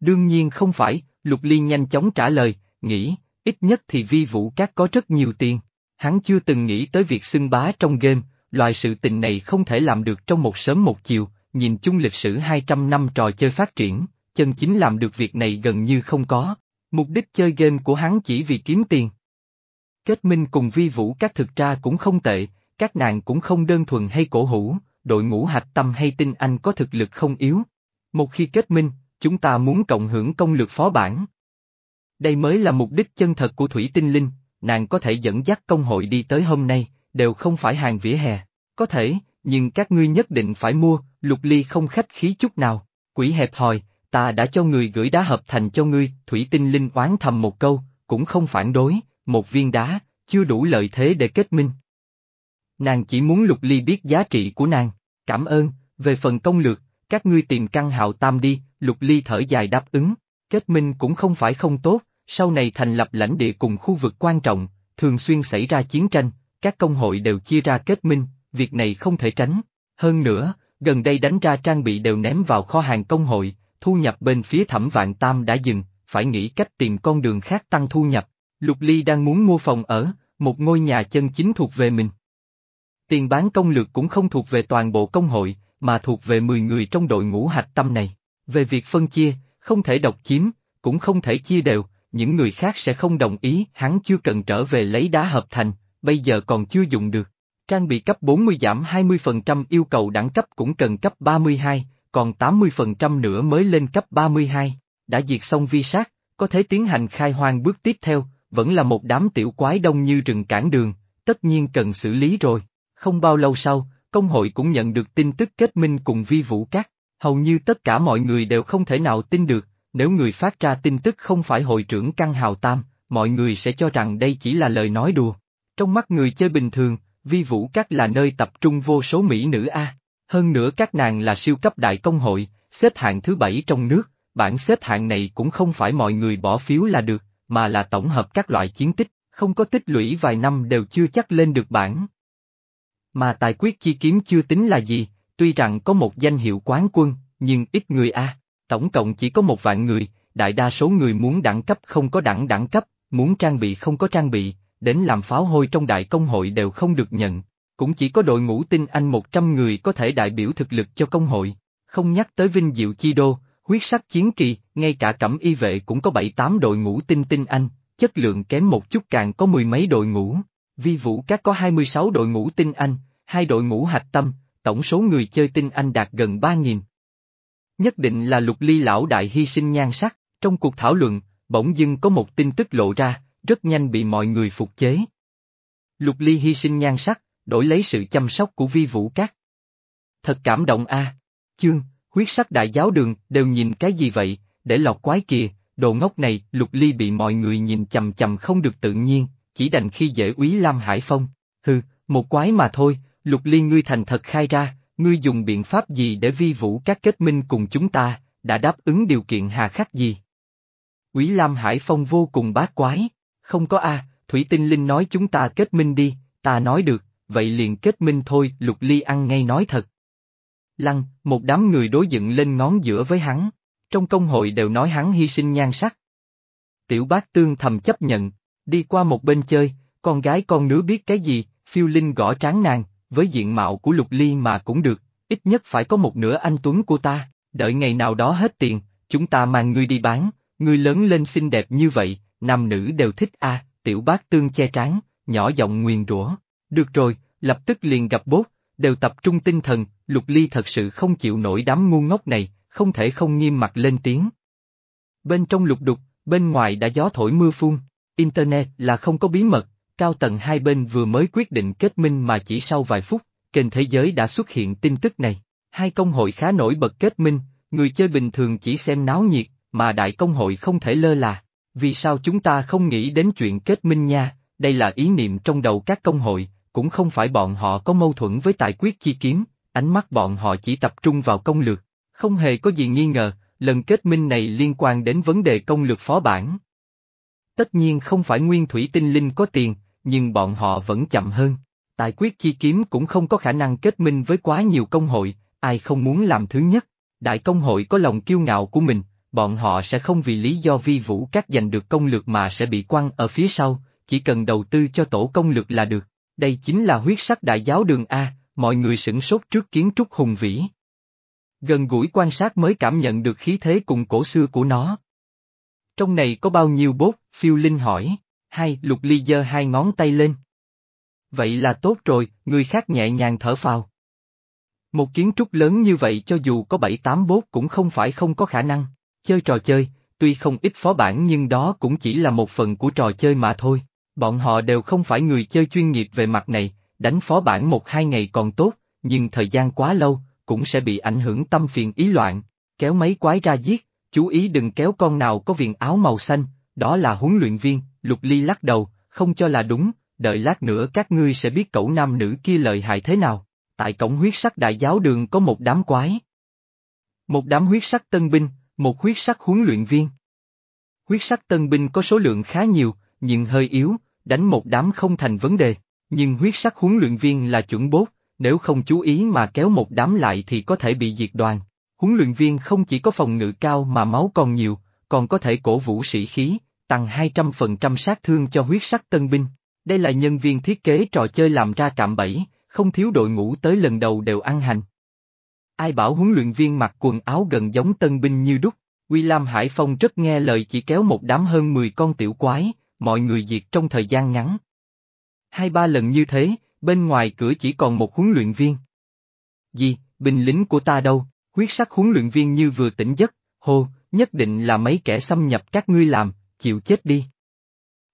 S1: Đương nhiên không phải, Lục Ly nhanh chóng trả lời, nghĩ, ít nhất thì vi vũ các có rất nhiều tiền. Hắn chưa từng nghĩ tới việc xưng bá trong game, loại sự tình này không thể làm được trong một sớm một chiều, nhìn chung lịch sử 200 năm trò chơi phát triển, chân chính làm được việc này gần như không có. Mục đích chơi game của hắn chỉ vì kiếm tiền. Kết minh cùng vi vũ các thực ra cũng không tệ, các nàng cũng không đơn thuần hay cổ hủ, đội ngũ hạch tâm hay tinh anh có thực lực không yếu. Một khi kết minh, chúng ta muốn cộng hưởng công lược phó bản. Đây mới là mục đích chân thật của Thủy Tinh Linh, nàng có thể dẫn dắt công hội đi tới hôm nay, đều không phải hàng vỉa hè. Có thể, nhưng các ngươi nhất định phải mua, lục ly không khách khí chút nào. Quỷ hẹp hòi, ta đã cho người gửi đá hợp thành cho ngươi, Thủy Tinh Linh oán thầm một câu, cũng không phản đối, một viên đá, chưa đủ lợi thế để kết minh. Nàng chỉ muốn lục ly biết giá trị của nàng, cảm ơn, về phần công lược, các ngươi tìm căn hạo tam đi, lục ly thở dài đáp ứng, kết minh cũng không phải không tốt, sau này thành lập lãnh địa cùng khu vực quan trọng, thường xuyên xảy ra chiến tranh, các công hội đều chia ra kết minh, việc này không thể tránh. Hơn nữa, gần đây đánh ra trang bị đều ném vào kho hàng công hội, thu nhập bên phía thẩm vạn tam đã dừng, phải nghĩ cách tìm con đường khác tăng thu nhập. Lục Ly đang muốn mua phòng ở, một ngôi nhà chân chính thuộc về mình. Tiền bán công lược cũng không thuộc về toàn bộ công hội, mà thuộc về 10 người trong đội ngũ hạch tâm này. Về việc phân chia, không thể độc chiếm, cũng không thể chia đều, những người khác sẽ không đồng ý, hắn chưa cần trở về lấy đá hợp thành, bây giờ còn chưa dùng được. Trang bị cấp 40 giảm 20% yêu cầu đẳng cấp cũng cần cấp 32, còn 80% nữa mới lên cấp 32. Đã diệt xong vi sát, có thể tiến hành khai hoang bước tiếp theo, vẫn là một đám tiểu quái đông như rừng cản đường, tất nhiên cần xử lý rồi. Không bao lâu sau, công hội cũng nhận được tin tức kết minh cùng vi vũ các. Hầu như tất cả mọi người đều không thể nào tin được, nếu người phát ra tin tức không phải hội trưởng Căn Hào Tam, mọi người sẽ cho rằng đây chỉ là lời nói đùa. Trong mắt người chơi bình thường, vi vũ các là nơi tập trung vô số mỹ nữ A. Hơn nữa các nàng là siêu cấp đại công hội, xếp hạng thứ bảy trong nước, bản xếp hạng này cũng không phải mọi người bỏ phiếu là được, mà là tổng hợp các loại chiến tích, không có tích lũy vài năm đều chưa chắc lên được bản. Mà tài quyết chi kiếm chưa tính là gì, tuy rằng có một danh hiệu quán quân, nhưng ít người a. Tổng cộng chỉ có một vạn người, đại đa số người muốn đẳng cấp không có đẳng đẳng cấp, muốn trang bị không có trang bị, đến làm pháo hôi trong đại công hội đều không được nhận. Cũng chỉ có đội ngũ tinh anh 100 người có thể đại biểu thực lực cho công hội. Không nhắc tới vinh diệu chi đô, huyết sắc chiến kỳ, ngay cả cẩm y vệ cũng có 7-8 đội ngũ tinh tinh anh, chất lượng kém một chút càng có mười mấy đội ngũ. Vi vũ các có 26 đội ngũ tinh anh, hai đội ngũ hạch tâm, tổng số người chơi tinh anh đạt gần 3.000. Nhất định là lục ly lão đại hy sinh nhan sắc, trong cuộc thảo luận, bỗng dưng có một tin tức lộ ra, rất nhanh bị mọi người phục chế. Lục ly hy sinh nhan sắc, đổi lấy sự chăm sóc của vi vũ các. Thật cảm động a. Chương, huyết sắc đại giáo đường, đều nhìn cái gì vậy, để lọt quái kìa, đồ ngốc này, lục ly bị mọi người nhìn chầm chầm không được tự nhiên, chỉ đành khi dễ úy Lam Hải Phong. Hừ, một quái mà thôi, lục ly ngươi thành thật khai ra, ngươi dùng biện pháp gì để vi vũ các kết minh cùng chúng ta, đã đáp ứng điều kiện hà khắc gì? Quý Lam Hải Phong vô cùng bát quái, Không có a, Thủy Tinh Linh nói chúng ta kết minh đi, ta nói được, vậy liền kết minh thôi, Lục Ly ăn ngay nói thật. Lăng, một đám người đối dựng lên ngón giữa với hắn, trong công hội đều nói hắn hy sinh nhan sắc. Tiểu bác tương thầm chấp nhận, đi qua một bên chơi, con gái con nứa biết cái gì, phiêu linh gõ tráng nàng, với diện mạo của Lục Ly mà cũng được, ít nhất phải có một nửa anh Tuấn của ta, đợi ngày nào đó hết tiền, chúng ta mang ngươi đi bán, ngươi lớn lên xinh đẹp như vậy, nam nữ đều thích a. tiểu bác tương che trán, nhỏ giọng nguyền rủa. Được rồi, lập tức liền gặp bốt, đều tập trung tinh thần, Lục Ly thật sự không chịu nổi đám ngu ngốc này, không thể không nghiêm mặt lên tiếng. Bên trong lục đục, bên ngoài đã gió thổi mưa phun, Internet là không có bí mật, cao tầng hai bên vừa mới quyết định kết minh mà chỉ sau vài phút, kênh thế giới đã xuất hiện tin tức này. Hai công hội khá nổi bật kết minh, người chơi bình thường chỉ xem náo nhiệt, mà đại công hội không thể lơ là. Vì sao chúng ta không nghĩ đến chuyện kết minh nha, đây là ý niệm trong đầu các công hội, cũng không phải bọn họ có mâu thuẫn với tài quyết chi kiếm, ánh mắt bọn họ chỉ tập trung vào công lược. Không hề có gì nghi ngờ, lần kết minh này liên quan đến vấn đề công lược phó bản. Tất nhiên không phải nguyên thủy tinh linh có tiền, nhưng bọn họ vẫn chậm hơn. Tài quyết chi kiếm cũng không có khả năng kết minh với quá nhiều công hội, ai không muốn làm thứ nhất. Đại công hội có lòng kiêu ngạo của mình, bọn họ sẽ không vì lý do vi vũ các giành được công lược mà sẽ bị quăng ở phía sau, chỉ cần đầu tư cho tổ công lược là được. Đây chính là huyết sắc đại giáo đường A, mọi người sửng sốt trước kiến trúc hùng vĩ. Gần gũi quan sát mới cảm nhận được khí thế cùng cổ xưa của nó. Trong này có bao nhiêu bốt, phiêu linh hỏi, hai lục ly giơ hai ngón tay lên. Vậy là tốt rồi, người khác nhẹ nhàng thở phào. Một kiến trúc lớn như vậy cho dù có bảy tám bốt cũng không phải không có khả năng, chơi trò chơi, tuy không ít phó bản nhưng đó cũng chỉ là một phần của trò chơi mà thôi. Bọn họ đều không phải người chơi chuyên nghiệp về mặt này, đánh phó bản một hai ngày còn tốt, nhưng thời gian quá lâu, cũng sẽ bị ảnh hưởng tâm phiền ý loạn, kéo mấy quái ra giết, chú ý đừng kéo con nào có viền áo màu xanh, đó là huấn luyện viên, lục ly lắc đầu, không cho là đúng, đợi lát nữa các ngươi sẽ biết cậu nam nữ kia lợi hại thế nào, tại cổng huyết sắc đại giáo đường có một đám quái. Một đám huyết sắc tân binh, một huyết sắc huấn luyện viên. Huyết sắc tân binh có số lượng khá nhiều, nhưng hơi yếu, đánh một đám không thành vấn đề, nhưng huyết sắc huấn luyện viên là chuẩn bốt, nếu không chú ý mà kéo một đám lại thì có thể bị diệt đoàn. Huấn luyện viên không chỉ có phòng ngự cao mà máu còn nhiều, còn có thể cổ vũ sĩ khí, tăng 200% sát thương cho huyết sắc tân binh. Đây là nhân viên thiết kế trò chơi làm ra cạm bẫy, không thiếu đội ngũ tới lần đầu đều ăn hành. Ai bảo huấn luyện viên mặc quần áo gần giống tân binh như đúc, quy lam Hải Phong rất nghe lời chỉ kéo một đám hơn 10 con tiểu quái, mọi người diệt trong thời gian ngắn. Hai ba lần như thế, bên ngoài cửa chỉ còn một huấn luyện viên. Gì, binh lính của ta đâu, huyết sắc huấn luyện viên như vừa tỉnh giấc, hô, nhất định là mấy kẻ xâm nhập các ngươi làm, chịu chết đi.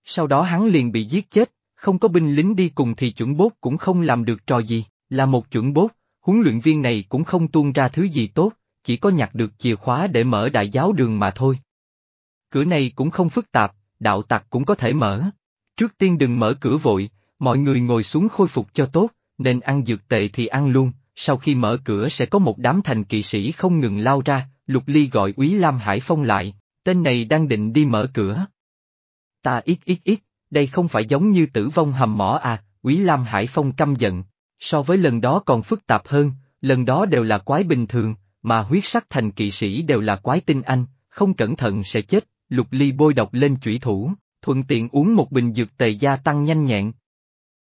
S1: Sau đó hắn liền bị giết chết, không có binh lính đi cùng thì chuẩn bốt cũng không làm được trò gì, là một chuẩn bốt, huấn luyện viên này cũng không tuôn ra thứ gì tốt, chỉ có nhặt được chìa khóa để mở đại giáo đường mà thôi. Cửa này cũng không phức tạp, đạo tặc cũng có thể mở. Trước tiên đừng mở cửa vội, mọi người ngồi xuống khôi phục cho tốt, nên ăn dược tệ thì ăn luôn, sau khi mở cửa sẽ có một đám thành kỵ sĩ không ngừng lao ra, Lục Ly gọi Úy Lam Hải Phong lại, tên này đang định đi mở cửa. Ta ít ít ít, đây không phải giống như tử vong hầm mỏ à, quý Lam Hải Phong căm giận, so với lần đó còn phức tạp hơn, lần đó đều là quái bình thường, mà huyết sắc thành kỵ sĩ đều là quái tinh anh, không cẩn thận sẽ chết, Lục Ly bôi độc lên chủy thủ, thuận tiện uống một bình dược tề gia tăng nhanh nhẹn.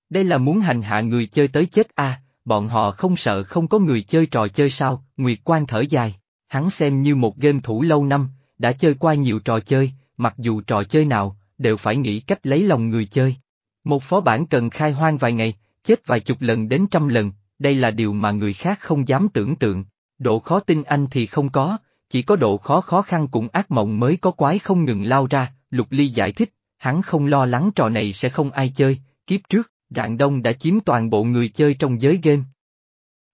S1: Đây là muốn hành hạ người chơi tới chết à, bọn họ không sợ không có người chơi trò chơi sao, Nguyệt Quan thở dài, hắn xem như một game thủ lâu năm, đã chơi qua nhiều trò chơi, mặc dù trò chơi nào, đều phải nghĩ cách lấy lòng người chơi. Một phó bản cần khai hoang vài ngày, chết vài chục lần đến trăm lần, đây là điều mà người khác không dám tưởng tượng. Độ khó tin anh thì không có, chỉ có độ khó khó khăn cũng ác mộng mới có quái không ngừng lao ra, Lục Ly giải thích, hắn không lo lắng trò này sẽ không ai chơi, kiếp trước, Rạng Đông đã chiếm toàn bộ người chơi trong giới game.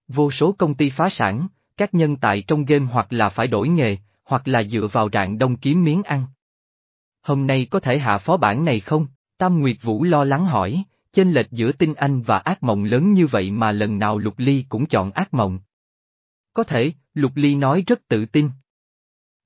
S1: Vô số công ty phá sản, các nhân tài trong game hoặc là phải đổi nghề, hoặc là dựa vào Rạng Đông kiếm miếng ăn. Hôm nay có thể hạ phó bản này không? Tam Nguyệt Vũ lo lắng hỏi, chênh lệch giữa tinh anh và ác mộng lớn như vậy mà lần nào Lục Ly cũng chọn ác mộng. Có thể, Lục Ly nói rất tự tin.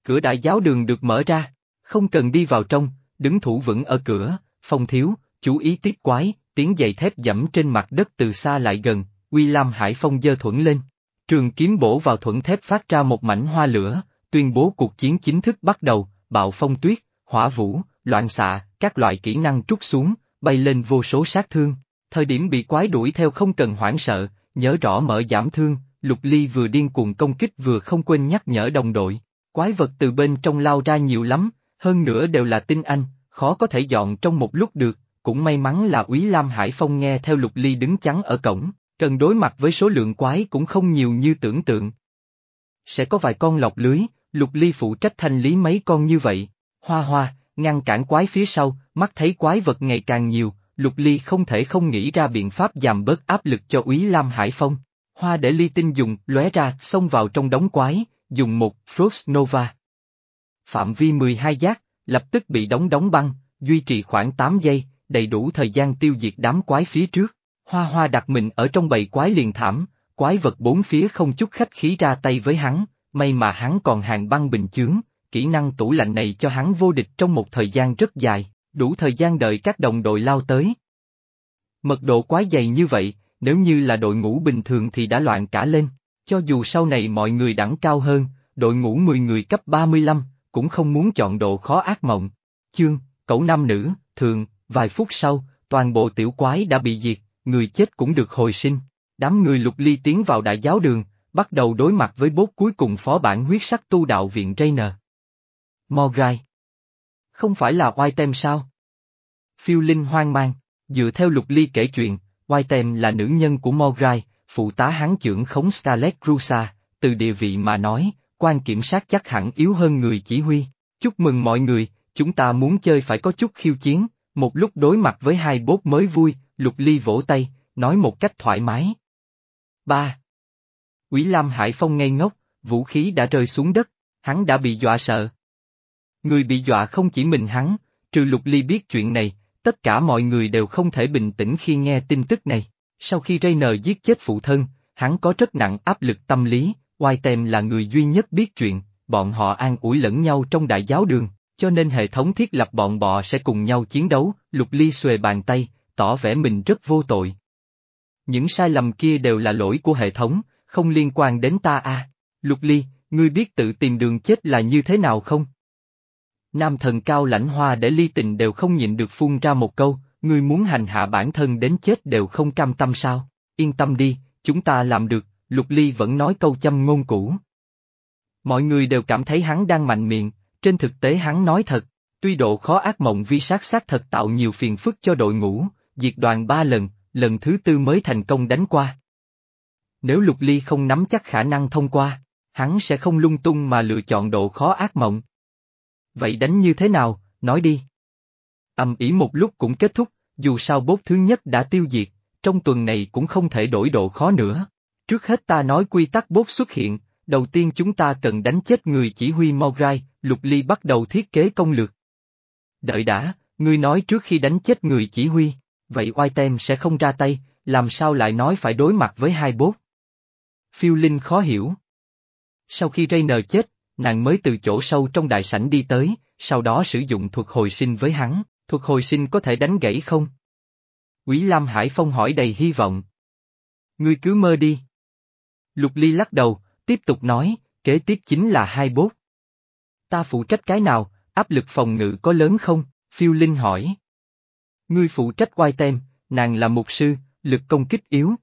S1: Cửa đại giáo đường được mở ra, không cần đi vào trong, đứng thủ vững ở cửa, phong thiếu, chú ý tiếp quái, tiếng giày thép dẫm trên mặt đất từ xa lại gần, Uy Lam Hải Phong dơ thuẫn lên. Trường kiếm bổ vào thuẫn thép phát ra một mảnh hoa lửa, tuyên bố cuộc chiến chính thức bắt đầu, bạo phong tuyết, hỏa vũ, loạn xạ, các loại kỹ năng trút xuống, bay lên vô số sát thương. Thời điểm bị quái đuổi theo không cần hoảng sợ, nhớ rõ mở giảm thương, Lục Ly vừa điên cuồng công kích vừa không quên nhắc nhở đồng đội. Quái vật từ bên trong lao ra nhiều lắm, hơn nữa đều là tinh anh, khó có thể dọn trong một lúc được, cũng may mắn là Úy Lam Hải Phong nghe theo Lục Ly đứng chắn ở cổng, cần đối mặt với số lượng quái cũng không nhiều như tưởng tượng. Sẽ có vài con lọc lưới, Lục Ly phụ trách thanh lý mấy con như vậy. Hoa hoa, ngăn cản quái phía sau, mắt thấy quái vật ngày càng nhiều, Lục Ly không thể không nghĩ ra biện pháp giảm bớt áp lực cho Úy Lam Hải Phong. Hoa để ly tinh dùng, lóe ra, xông vào trong đống quái, dùng một Frost Nova. Phạm vi 12 giác, lập tức bị đóng đóng băng, duy trì khoảng 8 giây, đầy đủ thời gian tiêu diệt đám quái phía trước. Hoa hoa đặt mình ở trong bầy quái liền thảm, quái vật bốn phía không chút khách khí ra tay với hắn, may mà hắn còn hàng băng bình chướng, kỹ năng tủ lạnh này cho hắn vô địch trong một thời gian rất dài, đủ thời gian đợi các đồng đội lao tới. Mật độ quái dày như vậy, nếu như là đội ngũ bình thường thì đã loạn cả lên, cho dù sau này mọi người đẳng cao hơn, đội ngũ 10 người cấp 35, cũng không muốn chọn độ khó ác mộng. Chương, cậu nam nữ, thường, vài phút sau, toàn bộ tiểu quái đã bị diệt, người chết cũng được hồi sinh. Đám người lục ly tiến vào đại giáo đường, bắt đầu đối mặt với bốt cuối cùng phó bản huyết sắc tu đạo viện Rainer. Morgai. Không phải là oai tem sao? Phiêu Linh hoang mang, dựa theo lục ly kể chuyện, oai tem là nữ nhân của Morgai, phụ tá hắn trưởng khống Scarlet Rusa, từ địa vị mà nói, quan kiểm sát chắc hẳn yếu hơn người chỉ huy. Chúc mừng mọi người, chúng ta muốn chơi phải có chút khiêu chiến, một lúc đối mặt với hai bốt mới vui, lục ly vỗ tay, nói một cách thoải mái. 3. Quý Lam Hải Phong ngây ngốc, vũ khí đã rơi xuống đất, hắn đã bị dọa sợ. Người bị dọa không chỉ mình hắn, trừ lục ly biết chuyện này, tất cả mọi người đều không thể bình tĩnh khi nghe tin tức này. Sau khi Rainer giết chết phụ thân, hắn có rất nặng áp lực tâm lý, Whitem là người duy nhất biết chuyện, bọn họ an ủi lẫn nhau trong đại giáo đường, cho nên hệ thống thiết lập bọn bọ sẽ cùng nhau chiến đấu, lục ly xuề bàn tay, tỏ vẻ mình rất vô tội. Những sai lầm kia đều là lỗi của hệ thống, không liên quan đến ta à. Lục ly, ngươi biết tự tìm đường chết là như thế nào không? Nam thần cao lãnh hoa để ly tình đều không nhịn được phun ra một câu, ngươi muốn hành hạ bản thân đến chết đều không cam tâm sao? Yên tâm đi, chúng ta làm được, Lục Ly vẫn nói câu châm ngôn cũ. Mọi người đều cảm thấy hắn đang mạnh miệng, trên thực tế hắn nói thật, tuy độ khó ác mộng vi sát sát thật tạo nhiều phiền phức cho đội ngũ, diệt đoàn ba lần, lần thứ tư mới thành công đánh qua. Nếu Lục Ly không nắm chắc khả năng thông qua, hắn sẽ không lung tung mà lựa chọn độ khó ác mộng. Vậy đánh như thế nào, nói đi. Âm ý một lúc cũng kết thúc, dù sao bốt thứ nhất đã tiêu diệt, trong tuần này cũng không thể đổi độ khó nữa. Trước hết ta nói quy tắc bốt xuất hiện, đầu tiên chúng ta cần đánh chết người chỉ huy Mograi, Lục Ly bắt đầu thiết kế công lược. Đợi đã, ngươi nói trước khi đánh chết người chỉ huy, vậy oai tem sẽ không ra tay, làm sao lại nói phải đối mặt với hai bốt? Phiêu Linh khó hiểu. Sau khi Rainer chết, nàng mới từ chỗ sâu trong đại sảnh đi tới, sau đó sử dụng thuật hồi sinh với hắn, thuật hồi sinh có thể đánh gãy không? Quý Lam Hải Phong hỏi đầy hy vọng. Ngươi cứ mơ đi. Lục Ly lắc đầu, tiếp tục nói, kế tiếp chính là hai bốt. Ta phụ trách cái nào, áp lực phòng ngự có lớn không? Phiêu Linh hỏi. Ngươi phụ trách quai tem, nàng là mục sư, lực công kích yếu.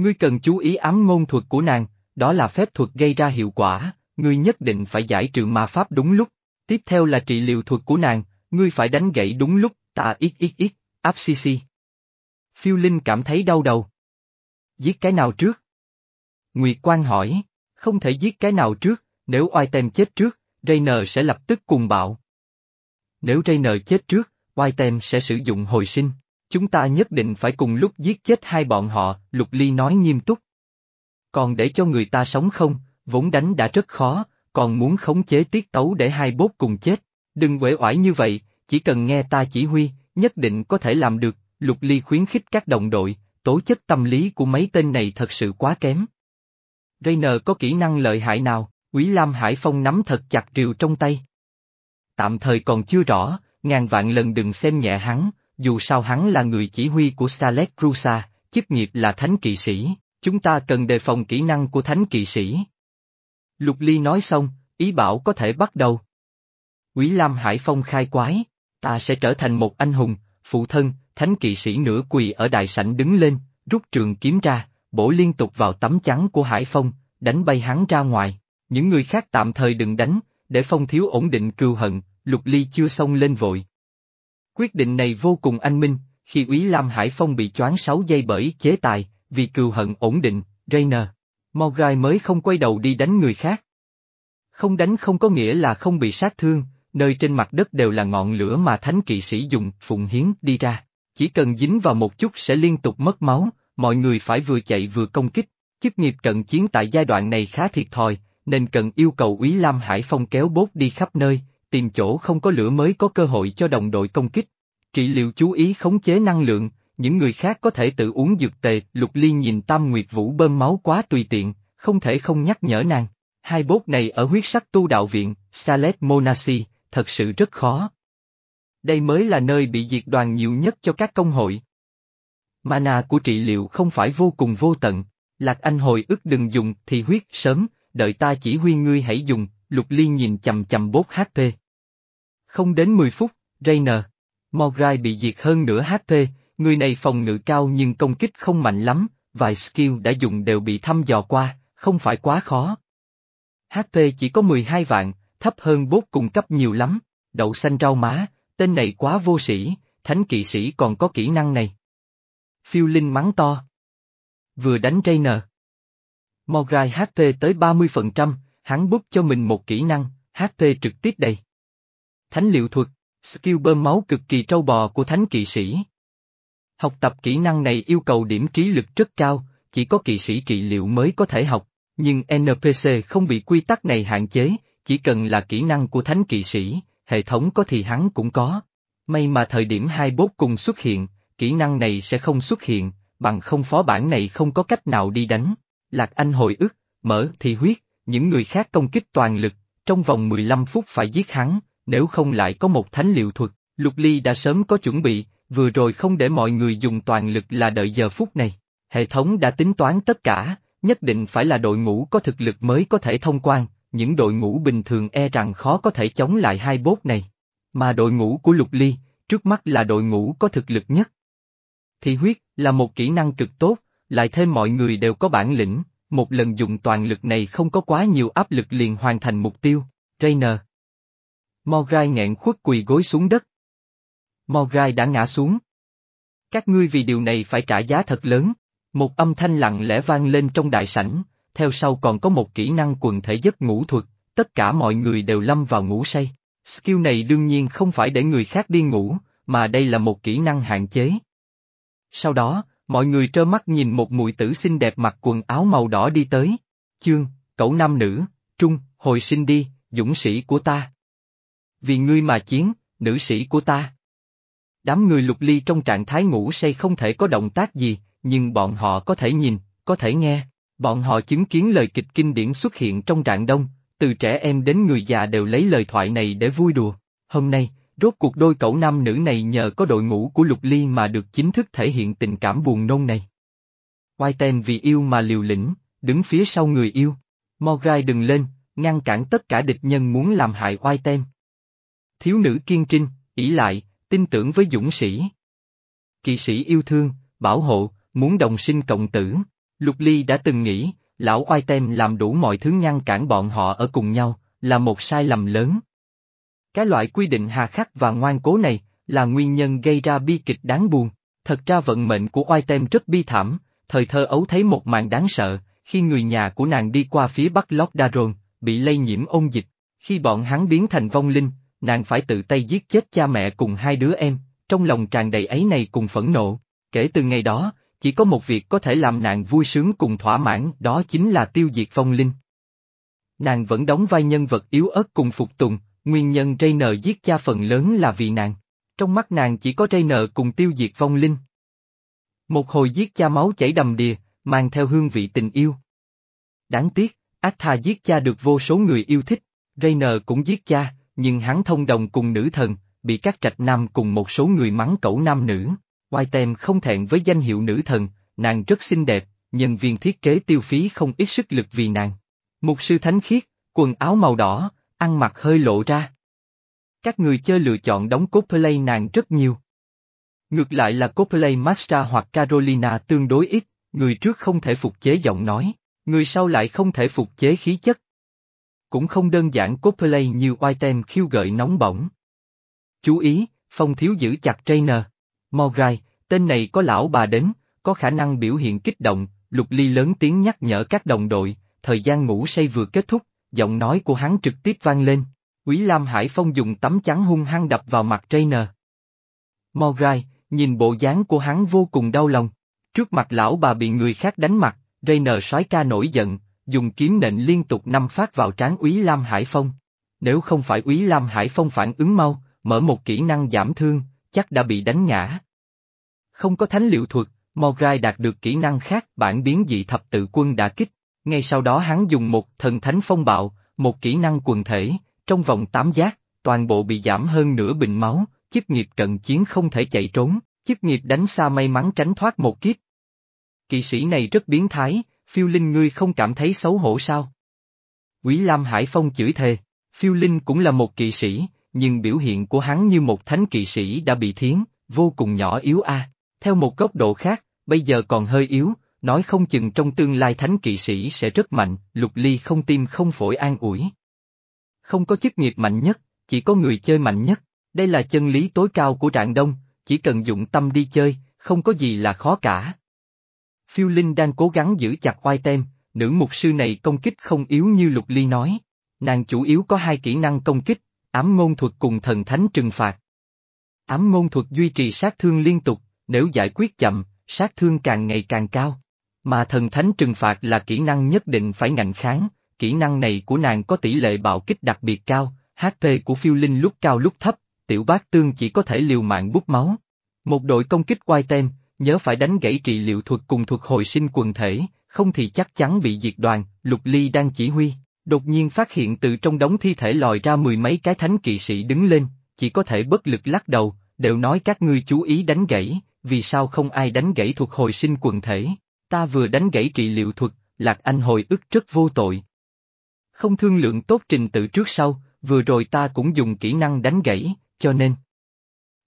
S1: Ngươi cần chú ý ám ngôn thuật của nàng, đó là phép thuật gây ra hiệu quả, ngươi nhất định phải giải trừ ma pháp đúng lúc. Tiếp theo là trị liệu thuật của nàng, ngươi phải đánh gãy đúng lúc, ta ít ít ít, áp xì Phiêu Linh cảm thấy đau đầu. Giết cái nào trước? Nguyệt Quang hỏi, không thể giết cái nào trước, nếu oai tem chết trước, Rainer sẽ lập tức cùng bạo. Nếu Rainer chết trước, oai tem sẽ sử dụng hồi sinh. Chúng ta nhất định phải cùng lúc giết chết hai bọn họ, Lục Ly nói nghiêm túc. Còn để cho người ta sống không, vốn đánh đã rất khó, còn muốn khống chế tiết tấu để hai bốt cùng chết. Đừng quể oải như vậy, chỉ cần nghe ta chỉ huy, nhất định có thể làm được, Lục Ly khuyến khích các đồng đội, tố chất tâm lý của mấy tên này thật sự quá kém. Rainer có kỹ năng lợi hại nào, Quý Lam Hải Phong nắm thật chặt rìu trong tay. Tạm thời còn chưa rõ, ngàn vạn lần đừng xem nhẹ hắn, dù sao hắn là người chỉ huy của Starlet Crusa, chức nghiệp là thánh kỵ sĩ, chúng ta cần đề phòng kỹ năng của thánh kỵ sĩ. Lục Ly nói xong, ý bảo có thể bắt đầu. Quý Lam Hải Phong khai quái, ta sẽ trở thành một anh hùng, phụ thân, thánh kỵ sĩ nửa quỳ ở đại sảnh đứng lên, rút trường kiếm ra, bổ liên tục vào tấm chắn của Hải Phong, đánh bay hắn ra ngoài. Những người khác tạm thời đừng đánh, để Phong thiếu ổn định cừu hận, Lục Ly chưa xông lên vội. Quyết định này vô cùng anh minh, khi Úy Lam Hải Phong bị choáng 6 giây bởi chế tài, vì cừu hận ổn định, Rainer, Mograi mới không quay đầu đi đánh người khác. Không đánh không có nghĩa là không bị sát thương, nơi trên mặt đất đều là ngọn lửa mà thánh kỵ sĩ dùng phụng hiến đi ra. Chỉ cần dính vào một chút sẽ liên tục mất máu, mọi người phải vừa chạy vừa công kích. Chức nghiệp cận chiến tại giai đoạn này khá thiệt thòi, nên cần yêu cầu Úy Lam Hải Phong kéo bốt đi khắp nơi, tìm chỗ không có lửa mới có cơ hội cho đồng đội công kích. Trị liệu chú ý khống chế năng lượng, những người khác có thể tự uống dược tề, Lục Ly nhìn Tam Nguyệt Vũ bơm máu quá tùy tiện, không thể không nhắc nhở nàng. Hai bốt này ở huyết sắc tu đạo viện, Salet Monasi, thật sự rất khó. Đây mới là nơi bị diệt đoàn nhiều nhất cho các công hội. Mana của trị liệu không phải vô cùng vô tận, Lạc Anh hồi ức đừng dùng thì huyết sớm, đợi ta chỉ huy ngươi hãy dùng, Lục Ly nhìn chầm chầm bốt HP. Không đến 10 phút, Rainer. Mograi bị diệt hơn nửa HP, người này phòng ngự cao nhưng công kích không mạnh lắm, vài skill đã dùng đều bị thăm dò qua, không phải quá khó. HP chỉ có 12 vạn, thấp hơn bốt cùng cấp nhiều lắm, đậu xanh rau má, tên này quá vô sĩ, thánh kỵ sĩ còn có kỹ năng này. Phiêu Linh mắng to. Vừa đánh Rainer. Mograi HP tới 30%, hắn bút cho mình một kỹ năng, HP trực tiếp đầy. Thánh liệu thuật, skill bơm máu cực kỳ trâu bò của thánh kỵ sĩ. Học tập kỹ năng này yêu cầu điểm trí lực rất cao, chỉ có kỵ sĩ trị liệu mới có thể học, nhưng NPC không bị quy tắc này hạn chế, chỉ cần là kỹ năng của thánh kỵ sĩ, hệ thống có thì hắn cũng có. May mà thời điểm hai bốt cùng xuất hiện, kỹ năng này sẽ không xuất hiện, bằng không phó bản này không có cách nào đi đánh. Lạc Anh hồi ức, mở thì huyết, những người khác công kích toàn lực, trong vòng 15 phút phải giết hắn, nếu không lại có một thánh liệu thuật, Lục Ly đã sớm có chuẩn bị, vừa rồi không để mọi người dùng toàn lực là đợi giờ phút này. Hệ thống đã tính toán tất cả, nhất định phải là đội ngũ có thực lực mới có thể thông quan, những đội ngũ bình thường e rằng khó có thể chống lại hai bốt này. Mà đội ngũ của Lục Ly, trước mắt là đội ngũ có thực lực nhất. Thì huyết là một kỹ năng cực tốt, lại thêm mọi người đều có bản lĩnh, một lần dùng toàn lực này không có quá nhiều áp lực liền hoàn thành mục tiêu, trainer Morai nghẹn khuất quỳ gối xuống đất. Morai đã ngã xuống. Các ngươi vì điều này phải trả giá thật lớn. Một âm thanh lặng lẽ vang lên trong đại sảnh, theo sau còn có một kỹ năng quần thể giấc ngủ thuật, tất cả mọi người đều lâm vào ngủ say. Skill này đương nhiên không phải để người khác đi ngủ, mà đây là một kỹ năng hạn chế. Sau đó, mọi người trơ mắt nhìn một mùi tử xinh đẹp mặc quần áo màu đỏ đi tới. Chương, cậu nam nữ, trung, hồi sinh đi, dũng sĩ của ta. Vì ngươi mà chiến, nữ sĩ của ta. Đám người lục ly trong trạng thái ngủ say không thể có động tác gì, nhưng bọn họ có thể nhìn, có thể nghe. Bọn họ chứng kiến lời kịch kinh điển xuất hiện trong trạng đông, từ trẻ em đến người già đều lấy lời thoại này để vui đùa. Hôm nay, rốt cuộc đôi cậu nam nữ này nhờ có đội ngũ của Lục Ly mà được chính thức thể hiện tình cảm buồn nôn này. Quai tem vì yêu mà liều lĩnh, đứng phía sau người yêu. Mogai đừng lên, ngăn cản tất cả địch nhân muốn làm hại oai tem. Thiếu nữ kiên trinh, ỷ lại, tin tưởng với dũng sĩ. Kỵ sĩ yêu thương, bảo hộ, muốn đồng sinh cộng tử. Lục Ly đã từng nghĩ, lão oai tem làm đủ mọi thứ ngăn cản bọn họ ở cùng nhau, là một sai lầm lớn. Cái loại quy định hà khắc và ngoan cố này, là nguyên nhân gây ra bi kịch đáng buồn. Thật ra vận mệnh của oai tem rất bi thảm, thời thơ ấu thấy một màn đáng sợ, khi người nhà của nàng đi qua phía bắc Lóc Daron, bị lây nhiễm ôn dịch. Khi bọn hắn biến thành vong linh, nàng phải tự tay giết chết cha mẹ cùng hai đứa em, trong lòng tràn đầy ấy này cùng phẫn nộ. Kể từ ngày đó, chỉ có một việc có thể làm nàng vui sướng cùng thỏa mãn, đó chính là tiêu diệt vong linh. Nàng vẫn đóng vai nhân vật yếu ớt cùng phục tùng, nguyên nhân Rainer giết cha phần lớn là vì nàng. Trong mắt nàng chỉ có Rainer cùng tiêu diệt vong linh. Một hồi giết cha máu chảy đầm đìa, mang theo hương vị tình yêu. Đáng tiếc, Atha giết cha được vô số người yêu thích, Rainer cũng giết cha, nhưng hắn thông đồng cùng nữ thần, bị các trạch nam cùng một số người mắng cẩu nam nữ. Whitem không thẹn với danh hiệu nữ thần, nàng rất xinh đẹp, nhân viên thiết kế tiêu phí không ít sức lực vì nàng. Mục sư thánh khiết, quần áo màu đỏ, ăn mặc hơi lộ ra. Các người chơi lựa chọn đóng cosplay nàng rất nhiều. Ngược lại là cosplay Master hoặc Carolina tương đối ít, người trước không thể phục chế giọng nói, người sau lại không thể phục chế khí chất. Cũng không đơn giản cosplay như item khiêu gợi nóng bỏng. Chú ý, phong thiếu giữ chặt trainer. Mograi, tên này có lão bà đến, có khả năng biểu hiện kích động, lục ly lớn tiếng nhắc nhở các đồng đội, thời gian ngủ say vừa kết thúc, giọng nói của hắn trực tiếp vang lên. Quý Lam Hải Phong dùng tấm chắn hung hăng đập vào mặt trainer. Mograi, nhìn bộ dáng của hắn vô cùng đau lòng. Trước mặt lão bà bị người khác đánh mặt, Rainer soái ca nổi giận, dùng kiếm nện liên tục năm phát vào trán Úy Lam Hải Phong. Nếu không phải Úy Lam Hải Phong phản ứng mau, mở một kỹ năng giảm thương, chắc đã bị đánh ngã. Không có thánh liệu thuật, Mograi đạt được kỹ năng khác bản biến dị thập tự quân đã kích, ngay sau đó hắn dùng một thần thánh phong bạo, một kỹ năng quần thể, trong vòng tám giác, toàn bộ bị giảm hơn nửa bình máu, chức nghiệp cận chiến không thể chạy trốn, chức nghiệp đánh xa may mắn tránh thoát một kiếp. Kỵ sĩ này rất biến thái, phiêu linh ngươi không cảm thấy xấu hổ sao? Quý Lam Hải Phong chửi thề, phiêu linh cũng là một kỵ sĩ, nhưng biểu hiện của hắn như một thánh kỵ sĩ đã bị thiến, vô cùng nhỏ yếu a. Theo một góc độ khác, bây giờ còn hơi yếu, nói không chừng trong tương lai thánh kỵ sĩ sẽ rất mạnh, lục ly không tim không phổi an ủi. Không có chức nghiệp mạnh nhất, chỉ có người chơi mạnh nhất, đây là chân lý tối cao của trạng đông, chỉ cần dụng tâm đi chơi, không có gì là khó cả. Phiêu Linh đang cố gắng giữ chặt oai tem, nữ mục sư này công kích không yếu như Lục Ly nói. Nàng chủ yếu có hai kỹ năng công kích, ám ngôn thuật cùng thần thánh trừng phạt. Ám ngôn thuật duy trì sát thương liên tục, nếu giải quyết chậm, sát thương càng ngày càng cao. Mà thần thánh trừng phạt là kỹ năng nhất định phải ngạnh kháng, kỹ năng này của nàng có tỷ lệ bạo kích đặc biệt cao, HP của phiêu linh lúc cao lúc thấp, tiểu bác tương chỉ có thể liều mạng bút máu. Một đội công kích quai tem, nhớ phải đánh gãy trị liệu thuật cùng thuật hồi sinh quần thể, không thì chắc chắn bị diệt đoàn, Lục Ly đang chỉ huy, đột nhiên phát hiện từ trong đống thi thể lòi ra mười mấy cái thánh kỵ sĩ đứng lên, chỉ có thể bất lực lắc đầu, đều nói các ngươi chú ý đánh gãy, vì sao không ai đánh gãy thuật hồi sinh quần thể, ta vừa đánh gãy trị liệu thuật, Lạc Anh hồi ức rất vô tội. Không thương lượng tốt trình tự trước sau, vừa rồi ta cũng dùng kỹ năng đánh gãy, cho nên.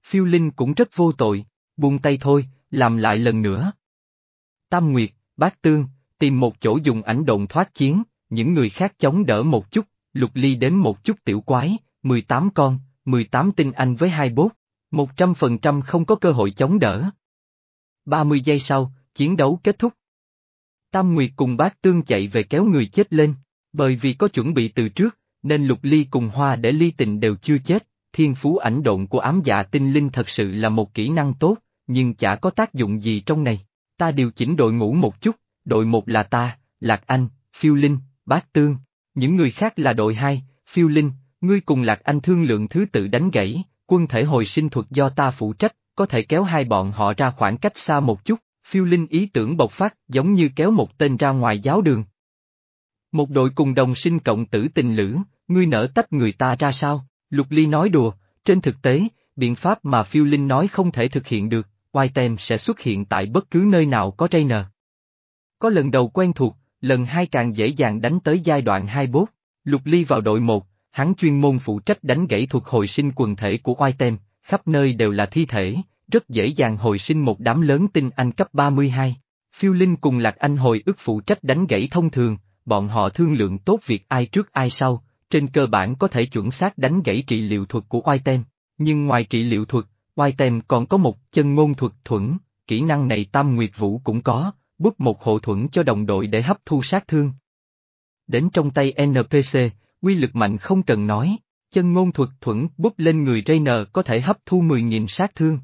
S1: Phiêu Linh cũng rất vô tội, buông tay thôi, làm lại lần nữa. Tam Nguyệt, Bát Tương, tìm một chỗ dùng ảnh độn thoát chiến, những người khác chống đỡ một chút, lục ly đến một chút tiểu quái, 18 con, 18 tinh anh với hai bốt, 100% không có cơ hội chống đỡ. 30 giây sau, chiến đấu kết thúc. Tam Nguyệt cùng Bát Tương chạy về kéo người chết lên, bởi vì có chuẩn bị từ trước, nên lục ly cùng hoa để ly tình đều chưa chết, thiên phú ảnh độn của ám dạ tinh linh thật sự là một kỹ năng tốt, nhưng chả có tác dụng gì trong này. Ta điều chỉnh đội ngũ một chút, đội một là ta, Lạc Anh, Phiêu Linh, bác Tương, những người khác là đội hai, Phiêu Linh, ngươi cùng Lạc Anh thương lượng thứ tự đánh gãy, quân thể hồi sinh thuật do ta phụ trách, có thể kéo hai bọn họ ra khoảng cách xa một chút, Phiêu Linh ý tưởng bộc phát giống như kéo một tên ra ngoài giáo đường. Một đội cùng đồng sinh cộng tử tình lữ, ngươi nỡ tách người ta ra sao? Lục Ly nói đùa, trên thực tế, biện pháp mà phiêu linh nói không thể thực hiện được, Whitem sẽ xuất hiện tại bất cứ nơi nào có trainer. Có lần đầu quen thuộc, lần hai càng dễ dàng đánh tới giai đoạn hai bốt, Lục Ly vào đội một, hắn chuyên môn phụ trách đánh gãy thuật hồi sinh quần thể của Whitem, khắp nơi đều là thi thể, rất dễ dàng hồi sinh một đám lớn tinh anh cấp 32. Phiêu Linh cùng Lạc Anh hồi ức phụ trách đánh gãy thông thường, bọn họ thương lượng tốt việc ai trước ai sau, trên cơ bản có thể chuẩn xác đánh gãy trị liệu thuật của Whitem. Nhưng ngoài trị liệu thuật, Oai Tem còn có một chân ngôn thuật thuẫn, kỹ năng này Tam Nguyệt Vũ cũng có, bút một hộ thuẫn cho đồng đội để hấp thu sát thương. Đến trong tay NPC, quy lực mạnh không cần nói, chân ngôn thuật thuẫn bút lên người Rainer có thể hấp thu 10.000 sát thương.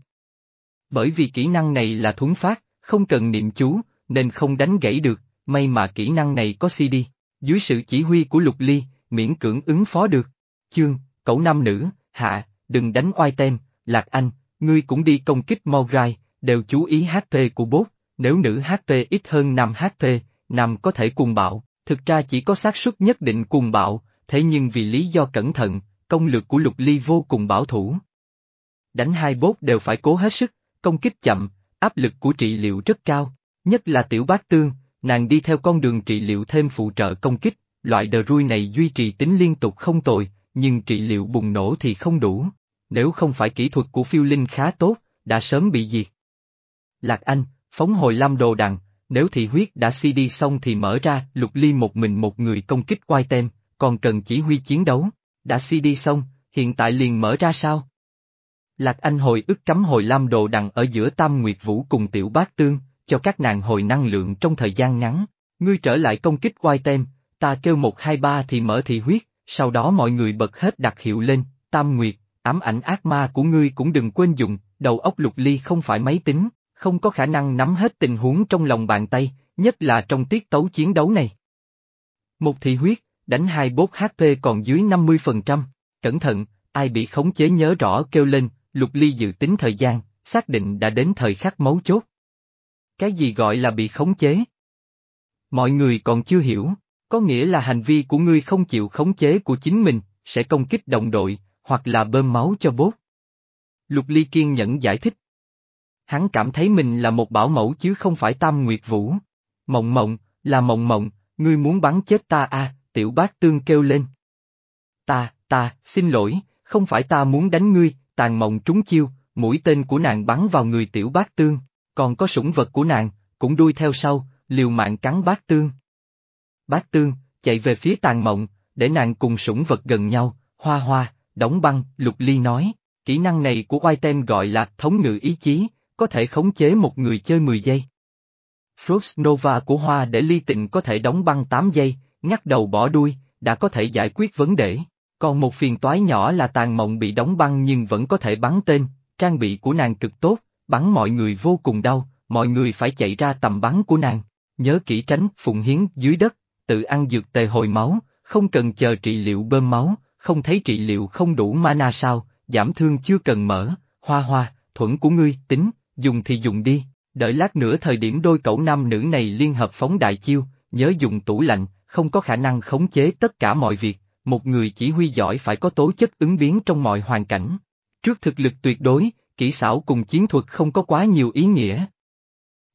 S1: Bởi vì kỹ năng này là thuấn phát, không cần niệm chú, nên không đánh gãy được, may mà kỹ năng này có CD. Dưới sự chỉ huy của Lục Ly, miễn cưỡng ứng phó được. Chương, cậu nam nữ, hạ, đừng đánh oai tem, Lạc Anh, ngươi cũng đi công kích Mograi, đều chú ý HP của bốt, nếu nữ HP ít hơn nam HP, nam có thể cuồng bạo, thực ra chỉ có xác suất nhất định cuồng bạo, thế nhưng vì lý do cẩn thận, công lược của Lục Ly vô cùng bảo thủ. đánh hai bốt đều phải cố hết sức, công kích chậm, áp lực của trị liệu rất cao, nhất là tiểu bác tương, nàng đi theo con đường trị liệu thêm phụ trợ công kích, loại đờ rui này duy trì tính liên tục không tồi, nhưng trị liệu bùng nổ thì không đủ. Nếu không phải kỹ thuật của phiêu linh khá tốt, đã sớm bị diệt. Lạc Anh, phóng hồi lam đồ đằng, nếu thị huyết đã CD xong thì mở ra, lục ly một mình một người công kích quai tem, còn cần chỉ huy chiến đấu, đã CD xong, hiện tại liền mở ra sao? Lạc Anh hồi ức cắm hồi lam đồ đằng ở giữa Tam Nguyệt Vũ cùng Tiểu Bát Tương, cho các nàng hồi năng lượng trong thời gian ngắn. Ngươi trở lại công kích quai tem, ta kêu một hai ba thì mở thị huyết, sau đó mọi người bật hết đặc hiệu lên, Tam Nguyệt, ám ảnh ác ma của ngươi cũng đừng quên dùng, đầu óc lục ly không phải máy tính, không có khả năng nắm hết tình huống trong lòng bàn tay, nhất là trong tiết tấu chiến đấu này. Một thị huyết, đánh hai bốt HP còn dưới 50%, cẩn thận, ai bị khống chế nhớ rõ kêu lên, lục ly dự tính thời gian, xác định đã đến thời khắc mấu chốt. Cái gì gọi là bị khống chế? Mọi người còn chưa hiểu, có nghĩa là hành vi của ngươi không chịu khống chế của chính mình, sẽ công kích đồng đội, hoặc là bơm máu cho bốt. Lục Ly kiên nhẫn giải thích. Hắn cảm thấy mình là một bảo mẫu chứ không phải Tam Nguyệt Vũ. Mộng mộng, là mộng mộng, ngươi muốn bắn chết ta à, tiểu bác tương kêu lên. Ta, ta, xin lỗi, không phải ta muốn đánh ngươi, tàn mộng trúng chiêu, mũi tên của nàng bắn vào người tiểu bác tương, còn có sủng vật của nàng, cũng đuôi theo sau, liều mạng cắn bác tương. Bác tương, chạy về phía tàn mộng, để nàng cùng sủng vật gần nhau, hoa hoa, đóng băng, lục ly nói, kỹ năng này của Whitem gọi là thống ngự ý chí, có thể khống chế một người chơi 10 giây. Frost Nova của Hoa để ly tịnh có thể đóng băng 8 giây, ngắt đầu bỏ đuôi, đã có thể giải quyết vấn đề. Còn một phiền toái nhỏ là tàn mộng bị đóng băng nhưng vẫn có thể bắn tên, trang bị của nàng cực tốt, bắn mọi người vô cùng đau, mọi người phải chạy ra tầm bắn của nàng. Nhớ kỹ tránh phụng hiến dưới đất, tự ăn dược tề hồi máu, không cần chờ trị liệu bơm máu, không thấy trị liệu không đủ mana sao, giảm thương chưa cần mở, hoa hoa, thuẫn của ngươi, tính, dùng thì dùng đi, đợi lát nữa thời điểm đôi cậu nam nữ này liên hợp phóng đại chiêu, nhớ dùng tủ lạnh, không có khả năng khống chế tất cả mọi việc, một người chỉ huy giỏi phải có tố chất ứng biến trong mọi hoàn cảnh. Trước thực lực tuyệt đối, kỹ xảo cùng chiến thuật không có quá nhiều ý nghĩa.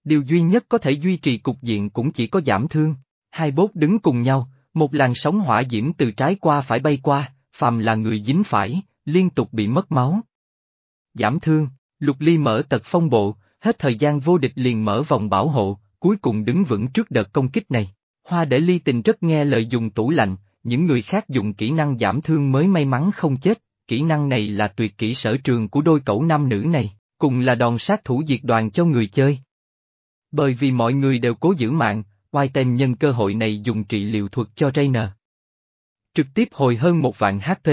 S1: Điều duy nhất có thể duy trì cục diện cũng chỉ có giảm thương, hai bốt đứng cùng nhau, một làn sóng hỏa diễm từ trái qua phải bay qua, phàm là người dính phải, liên tục bị mất máu. Giảm thương, lục ly mở tật phong bộ, hết thời gian vô địch liền mở vòng bảo hộ, cuối cùng đứng vững trước đợt công kích này. Hoa để ly tình rất nghe lời dùng tủ lạnh, những người khác dùng kỹ năng giảm thương mới may mắn không chết, kỹ năng này là tuyệt kỹ sở trường của đôi cậu nam nữ này, cùng là đòn sát thủ diệt đoàn cho người chơi. Bởi vì mọi người đều cố giữ mạng, Whitem nhân cơ hội này dùng trị liệu thuật cho Rainer. Trực tiếp hồi hơn một vạn HP,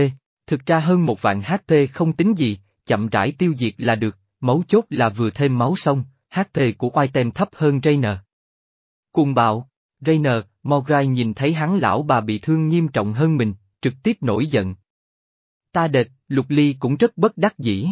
S1: thực ra hơn một vạn HP không tính gì, chậm rãi tiêu diệt là được, mấu chốt là vừa thêm máu xong, HP của Item thấp hơn Rainer. Cùng bạo, Rainer, Mograi nhìn thấy hắn lão bà bị thương nghiêm trọng hơn mình, trực tiếp nổi giận. Ta đệt, Lục Ly cũng rất bất đắc dĩ.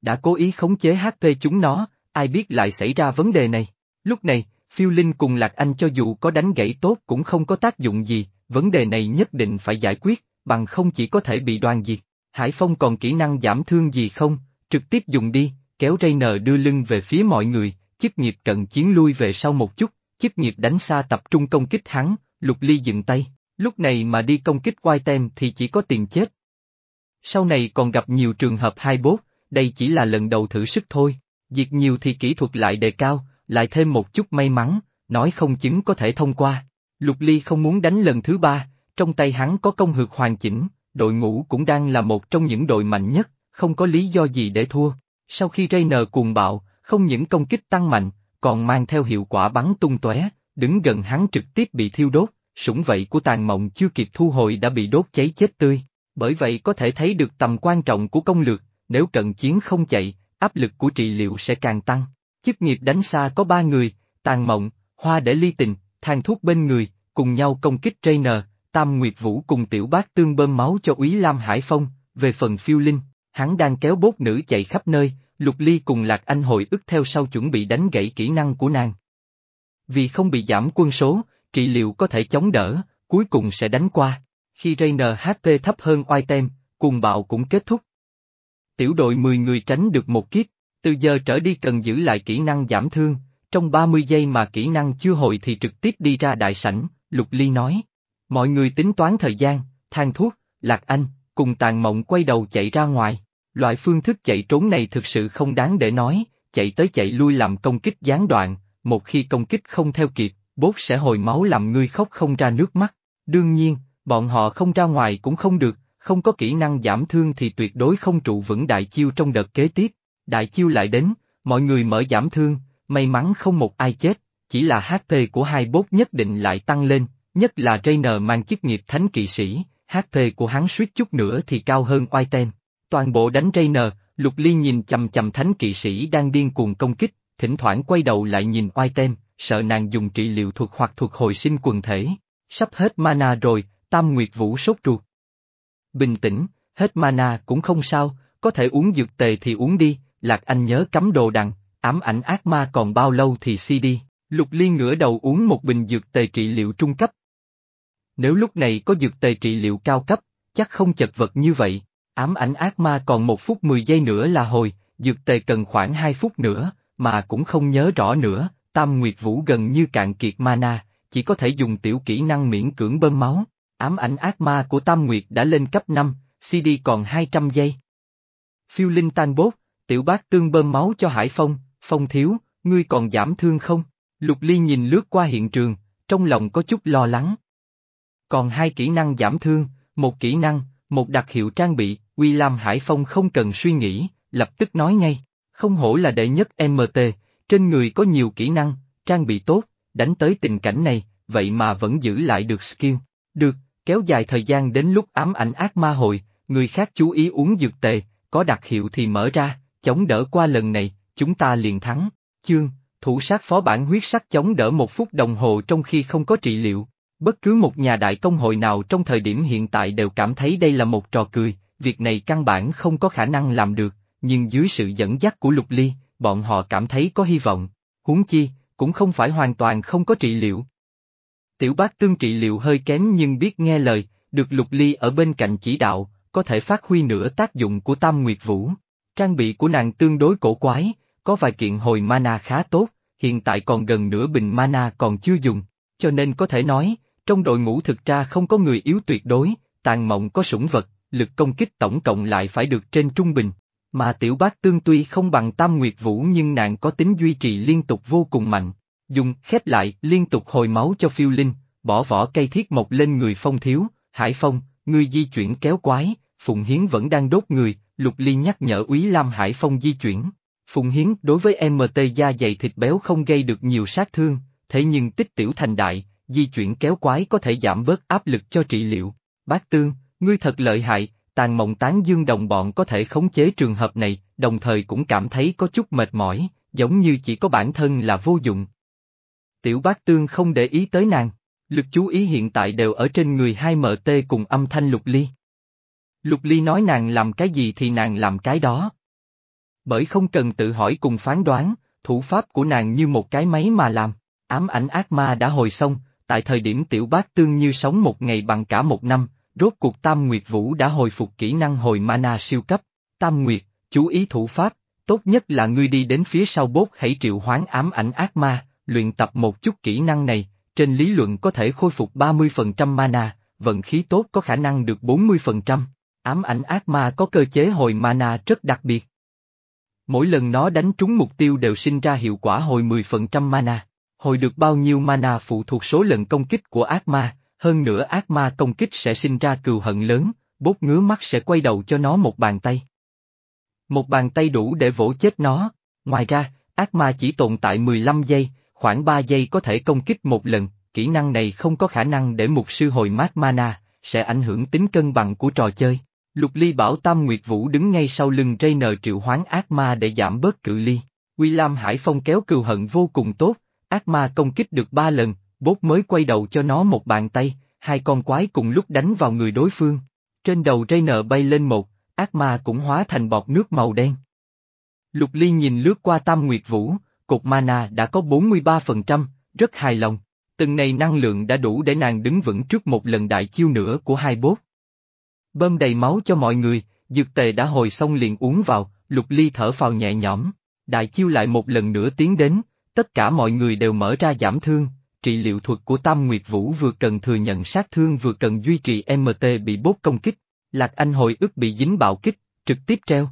S1: Đã cố ý khống chế HP chúng nó, ai biết lại xảy ra vấn đề này. Lúc này, Phiêu Linh cùng Lạc Anh cho dù có đánh gãy tốt cũng không có tác dụng gì, vấn đề này nhất định phải giải quyết, bằng không chỉ có thể bị đoàn diệt. Hải Phong còn kỹ năng giảm thương gì không, trực tiếp dùng đi, kéo Rainer đưa lưng về phía mọi người, chức nghiệp cận chiến lui về sau một chút, chức nghiệp đánh xa tập trung công kích hắn, lục ly dừng tay, lúc này mà đi công kích quai tem thì chỉ có tiền chết. Sau này còn gặp nhiều trường hợp hai bốt, đây chỉ là lần đầu thử sức thôi, diệt nhiều thì kỹ thuật lại đề cao, lại thêm một chút may mắn, nói không chứng có thể thông qua. Lục Ly không muốn đánh lần thứ ba, trong tay hắn có công hược hoàn chỉnh, đội ngũ cũng đang là một trong những đội mạnh nhất, không có lý do gì để thua. Sau khi Rainer cuồng bạo, không những công kích tăng mạnh, còn mang theo hiệu quả bắn tung tóe, đứng gần hắn trực tiếp bị thiêu đốt, sủng vậy của tàn mộng chưa kịp thu hồi đã bị đốt cháy chết tươi. Bởi vậy có thể thấy được tầm quan trọng của công lược, nếu cận chiến không chạy, áp lực của trị liệu sẽ càng tăng. Chức nghiệp đánh xa có ba người, tàn mộng, hoa để ly tình, Thang thuốc bên người, cùng nhau công kích trainer, Tam Nguyệt Vũ cùng tiểu bác tương bơm máu cho úy Lam Hải Phong, về phần phiêu linh, hắn đang kéo bốt nữ chạy khắp nơi, Lục Ly cùng Lạc Anh hồi ức theo sau chuẩn bị đánh gãy kỹ năng của nàng. Vì không bị giảm quân số, trị liệu có thể chống đỡ, cuối cùng sẽ đánh qua. Khi Rainer HP thấp hơn oai tem, cùng bạo cũng kết thúc. tiểu đội 10 người tránh được một kiếp, từ giờ trở đi cần giữ lại kỹ năng giảm thương, trong 30 giây mà kỹ năng chưa hồi thì trực tiếp đi ra đại sảnh, Lục Ly nói. Mọi người tính toán thời gian, than thuốc, Lạc Anh, cùng tàn mộng quay đầu chạy ra ngoài. Loại phương thức chạy trốn này thực sự không đáng để nói, chạy tới chạy lui làm công kích gián đoạn, một khi công kích không theo kịp, bốt sẽ hồi máu làm ngươi khóc không ra nước mắt. Đương nhiên, bọn họ không ra ngoài cũng không được, không có kỹ năng giảm thương thì tuyệt đối không trụ vững đại chiêu trong đợt kế tiếp. Đại chiêu lại đến, mọi người mở giảm thương, may mắn không một ai chết, chỉ là HP của hai bốt nhất định lại tăng lên, nhất là Rainer mang chức nghiệp thánh kỵ sĩ, HP của hắn suýt chút nữa thì cao hơn Oiten. Toàn bộ đánh Rainer, Lục Ly nhìn chầm chầm thánh kỵ sĩ đang điên cuồng công kích, thỉnh thoảng quay đầu lại nhìn Oiten, sợ nàng dùng trị liệu thuật hoặc thuật hồi sinh quần thể. Sắp hết mana rồi, Tam Nguyệt Vũ sốt ruột. Bình tĩnh, hết mana cũng không sao, có thể uống dược tề thì uống đi, Lạc Anh nhớ cắm đồ đằng, ám ảnh ác ma còn bao lâu thì si đi. Lục Liên ngửa đầu uống một bình dược tề trị liệu trung cấp. Nếu lúc này có dược tề trị liệu cao cấp, chắc không chật vật như vậy. Ám ảnh ác ma còn một phút 10 giây nữa là hồi, dược tề cần khoảng 2 phút nữa, mà cũng không nhớ rõ nữa, Tam Nguyệt Vũ gần như cạn kiệt mana, chỉ có thể dùng tiểu kỹ năng miễn cưỡng bơm máu. Ám ảnh ác ma của Tam Nguyệt đã lên cấp 5, CD còn 200 giây. Phiêu linh tan bốt, tiểu bác tương bơm máu cho Hải Phong, Phong thiếu, ngươi còn giảm thương không? Lục Ly nhìn lướt qua hiện trường, trong lòng có chút lo lắng. Còn hai kỹ năng giảm thương, một kỹ năng, một đặc hiệu trang bị, William Hải Phong không cần suy nghĩ, lập tức nói ngay, không hổ là đệ nhất MT, trên người có nhiều kỹ năng, trang bị tốt, đánh tới tình cảnh này, vậy mà vẫn giữ lại được skill. Được, kéo dài thời gian đến lúc ám ảnh ác ma hội, người khác chú ý uống dược tề, có đặc hiệu thì mở ra, chống đỡ qua lần này, chúng ta liền thắng. Chương, thủ sát phó bản huyết sắc chống đỡ một phút đồng hồ trong khi không có trị liệu. Bất cứ một nhà đại công hội nào trong thời điểm hiện tại đều cảm thấy đây là một trò cười, việc này căn bản không có khả năng làm được, nhưng dưới sự dẫn dắt của Lục Ly, bọn họ cảm thấy có hy vọng. Huống chi, cũng không phải hoàn toàn không có trị liệu. Tiểu bác tương trị liệu hơi kém nhưng biết nghe lời, được Lục Ly ở bên cạnh chỉ đạo, có thể phát huy nửa tác dụng của Tam Nguyệt Vũ. Trang bị của nàng tương đối cổ quái, có vài kiện hồi mana khá tốt, hiện tại còn gần nửa bình mana còn chưa dùng, cho nên có thể nói, trong đội ngũ thực ra không có người yếu tuyệt đối, tàn mộng có sủng vật, lực công kích tổng cộng lại phải được trên trung bình. Mà tiểu bác tương tuy không bằng tam nguyệt vũ nhưng nàng có tính duy trì liên tục vô cùng mạnh. Dùng khép lại liên tục hồi máu cho phiêu linh, bỏ vỏ cây thiết mộc lên người phong thiếu, hải phong, người di chuyển kéo quái, Phụng Hiến vẫn đang đốt người, Lục Ly nhắc nhở Úy Lam Hải Phong di chuyển. Phùng Hiến đối với MT da dày thịt béo không gây được nhiều sát thương, thế nhưng tích tiểu thành đại, di chuyển kéo quái có thể giảm bớt áp lực cho trị liệu. Bác Tương, ngươi thật lợi hại, tàn mộng tán dương đồng bọn có thể khống chế trường hợp này, đồng thời cũng cảm thấy có chút mệt mỏi, giống như chỉ có bản thân là vô dụng. Tiểu bác Tương không để ý tới nàng, lực chú ý hiện tại đều ở trên người hai MT cùng âm thanh lục ly. Lục Ly nói nàng làm cái gì thì nàng làm cái đó. Bởi không cần tự hỏi cùng phán đoán, thủ pháp của nàng như một cái máy mà làm, ám ảnh ác ma đã hồi xong, tại thời điểm tiểu bác tương như sống một ngày bằng cả một năm, rốt cuộc Tam Nguyệt Vũ đã hồi phục kỹ năng hồi mana siêu cấp. Tam Nguyệt, chú ý thủ pháp, tốt nhất là ngươi đi đến phía sau bốt hãy triệu hoán ám ảnh ác ma, luyện tập một chút kỹ năng này, trên lý luận có thể khôi phục 30% mana, vận khí tốt có khả năng được 40%. Ám ảnh ác ma có cơ chế hồi mana rất đặc biệt. Mỗi lần nó đánh trúng mục tiêu đều sinh ra hiệu quả hồi 10% mana. Hồi được bao nhiêu mana phụ thuộc số lần công kích của ác ma, hơn nữa ác ma công kích sẽ sinh ra cừu hận lớn, bốt ngứa mắt sẽ quay đầu cho nó một bàn tay. Một bàn tay đủ để vỗ chết nó, ngoài ra, ác ma chỉ tồn tại 15 giây, khoảng 3 giây có thể công kích một lần, kỹ năng này không có khả năng để mục sư hồi mát mana, sẽ ảnh hưởng tính cân bằng của trò chơi. Lục Ly bảo Tam Nguyệt Vũ đứng ngay sau lưng Rainer triệu hoán ác ma để giảm bớt cự ly. Lam Hải Phong kéo cừu hận vô cùng tốt, ác ma công kích được ba lần, bốt mới quay đầu cho nó một bàn tay, hai con quái cùng lúc đánh vào người đối phương. Trên đầu Rainer bay lên một, ác ma cũng hóa thành bọt nước màu đen. Lục Ly nhìn lướt qua Tam Nguyệt Vũ, cột mana đã có 43%, rất hài lòng. Từng này năng lượng đã đủ để nàng đứng vững trước một lần đại chiêu nữa của hai bốt bơm đầy máu cho mọi người, dược tề đã hồi xong liền uống vào, lục ly thở phào nhẹ nhõm. Đại chiêu lại một lần nữa tiến đến, tất cả mọi người đều mở ra giảm thương, trị liệu thuật của Tam Nguyệt Vũ vừa cần thừa nhận sát thương vừa cần duy trì MT bị bốt công kích, Lạc Anh hồi ức bị dính bạo kích, trực tiếp treo.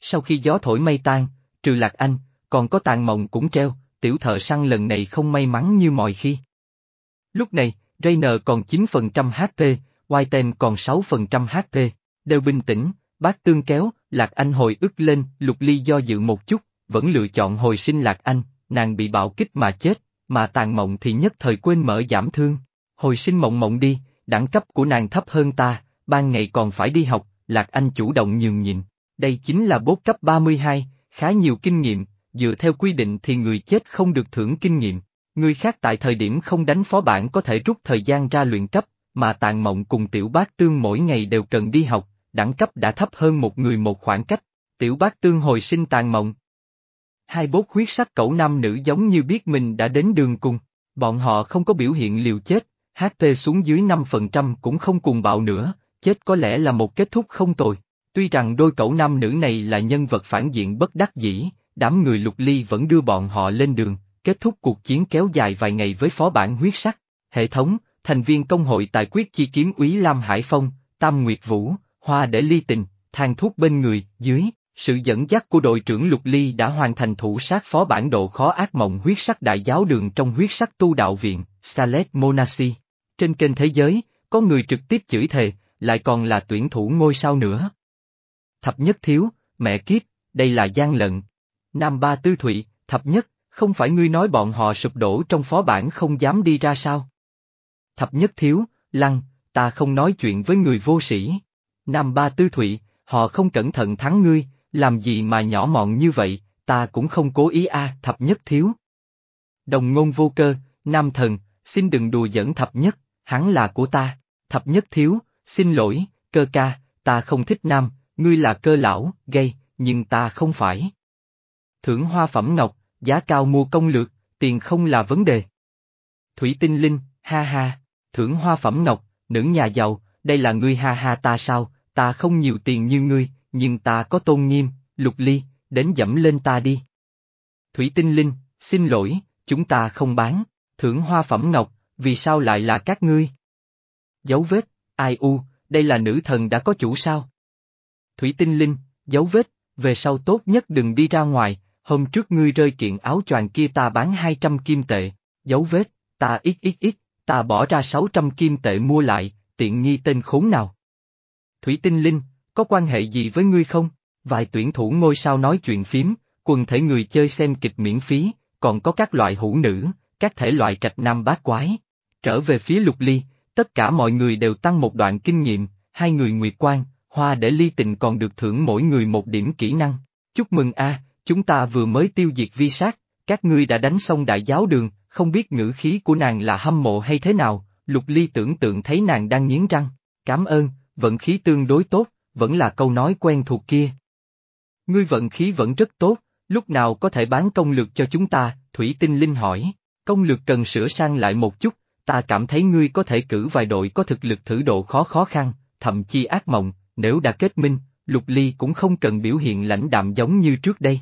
S1: Sau khi gió thổi mây tan, trừ Lạc Anh, còn có tàn mộng cũng treo, tiểu thợ săn lần này không may mắn như mọi khi. Lúc này, Rainer còn 9% HP, Whiten còn 6% HP, đều bình tĩnh, bác tương kéo, Lạc Anh hồi ức lên, lục ly do dự một chút, vẫn lựa chọn hồi sinh Lạc Anh, nàng bị bạo kích mà chết, mà tàn mộng thì nhất thời quên mở giảm thương. Hồi sinh mộng mộng đi, đẳng cấp của nàng thấp hơn ta, ban ngày còn phải đi học, Lạc Anh chủ động nhường nhịn. Đây chính là bốt cấp 32, khá nhiều kinh nghiệm, dựa theo quy định thì người chết không được thưởng kinh nghiệm. Người khác tại thời điểm không đánh phó bản có thể rút thời gian ra luyện cấp, mà tàn mộng cùng tiểu bác tương mỗi ngày đều cần đi học, đẳng cấp đã thấp hơn một người một khoảng cách. Tiểu bác tương hồi sinh tàn mộng. Hai bốt huyết sắc cẩu nam nữ giống như biết mình đã đến đường cùng, bọn họ không có biểu hiện liều chết, HP xuống dưới 5% cũng không cùng bạo nữa, chết có lẽ là một kết thúc không tồi. Tuy rằng đôi cẩu nam nữ này là nhân vật phản diện bất đắc dĩ, đám người lục ly vẫn đưa bọn họ lên đường, kết thúc cuộc chiến kéo dài vài ngày với phó bản huyết sắc. Hệ thống, thành viên công hội tài quyết chi kiếm úy Lam Hải Phong, Tam Nguyệt Vũ, Hoa để ly tình, thang thuốc bên người, dưới, sự dẫn dắt của đội trưởng Lục Ly đã hoàn thành thủ sát phó bản độ khó ác mộng huyết sắc đại giáo đường trong huyết sắc tu đạo viện, Salet Monasi. Trên kênh thế giới, có người trực tiếp chửi thề, lại còn là tuyển thủ ngôi sao nữa. Thập nhất thiếu, mẹ kiếp, đây là gian lận. Nam Ba Tư Thụy, thập nhất, không phải ngươi nói bọn họ sụp đổ trong phó bản không dám đi ra sao? Thập nhất thiếu, lăng, ta không nói chuyện với người vô sĩ. Nam Ba Tư Thụy, họ không cẩn thận thắng ngươi, làm gì mà nhỏ mọn như vậy, ta cũng không cố ý a thập nhất thiếu. Đồng ngôn vô cơ, nam thần, xin đừng đùa giỡn thập nhất, hắn là của ta, thập nhất thiếu, xin lỗi, cơ ca, ta không thích nam, ngươi là cơ lão, gây, nhưng ta không phải. Thưởng hoa phẩm ngọc, giá cao mua công lược, tiền không là vấn đề. Thủy tinh linh, ha ha, thưởng hoa phẩm ngọc, nữ nhà giàu, đây là ngươi ha ha ta sao, ta không nhiều tiền như ngươi, nhưng ta có tôn nghiêm, lục ly, đến dẫm lên ta đi. Thủy tinh linh, xin lỗi, chúng ta không bán, thưởng hoa phẩm ngọc, vì sao lại là các ngươi? Dấu vết, ai u, đây là nữ thần đã có chủ sao? Thủy tinh linh, dấu vết, về sau tốt nhất đừng đi ra ngoài, hôm trước ngươi rơi kiện áo choàng kia ta bán 200 kim tệ, dấu vết, ta ít ít ít, ta bỏ ra 600 kim tệ mua lại, tiện nghi tên khốn nào. Thủy tinh linh, có quan hệ gì với ngươi không? Vài tuyển thủ ngôi sao nói chuyện phím, quần thể người chơi xem kịch miễn phí, còn có các loại hữu nữ, các thể loại trạch nam bát quái. Trở về phía lục ly, tất cả mọi người đều tăng một đoạn kinh nghiệm, hai người nguyệt quan, hoa để ly tình còn được thưởng mỗi người một điểm kỹ năng. Chúc mừng a, chúng ta vừa mới tiêu diệt vi sát, các ngươi đã đánh xong đại giáo đường, không biết ngữ khí của nàng là hâm mộ hay thế nào, lục ly tưởng tượng thấy nàng đang nghiến răng. Cảm ơn, vận khí tương đối tốt, vẫn là câu nói quen thuộc kia. Ngươi vận khí vẫn rất tốt, lúc nào có thể bán công lược cho chúng ta, Thủy Tinh Linh hỏi, công lược cần sửa sang lại một chút, ta cảm thấy ngươi có thể cử vài đội có thực lực thử độ khó khó khăn, thậm chí ác mộng, nếu đã kết minh, Lục Ly cũng không cần biểu hiện lãnh đạm giống như trước đây.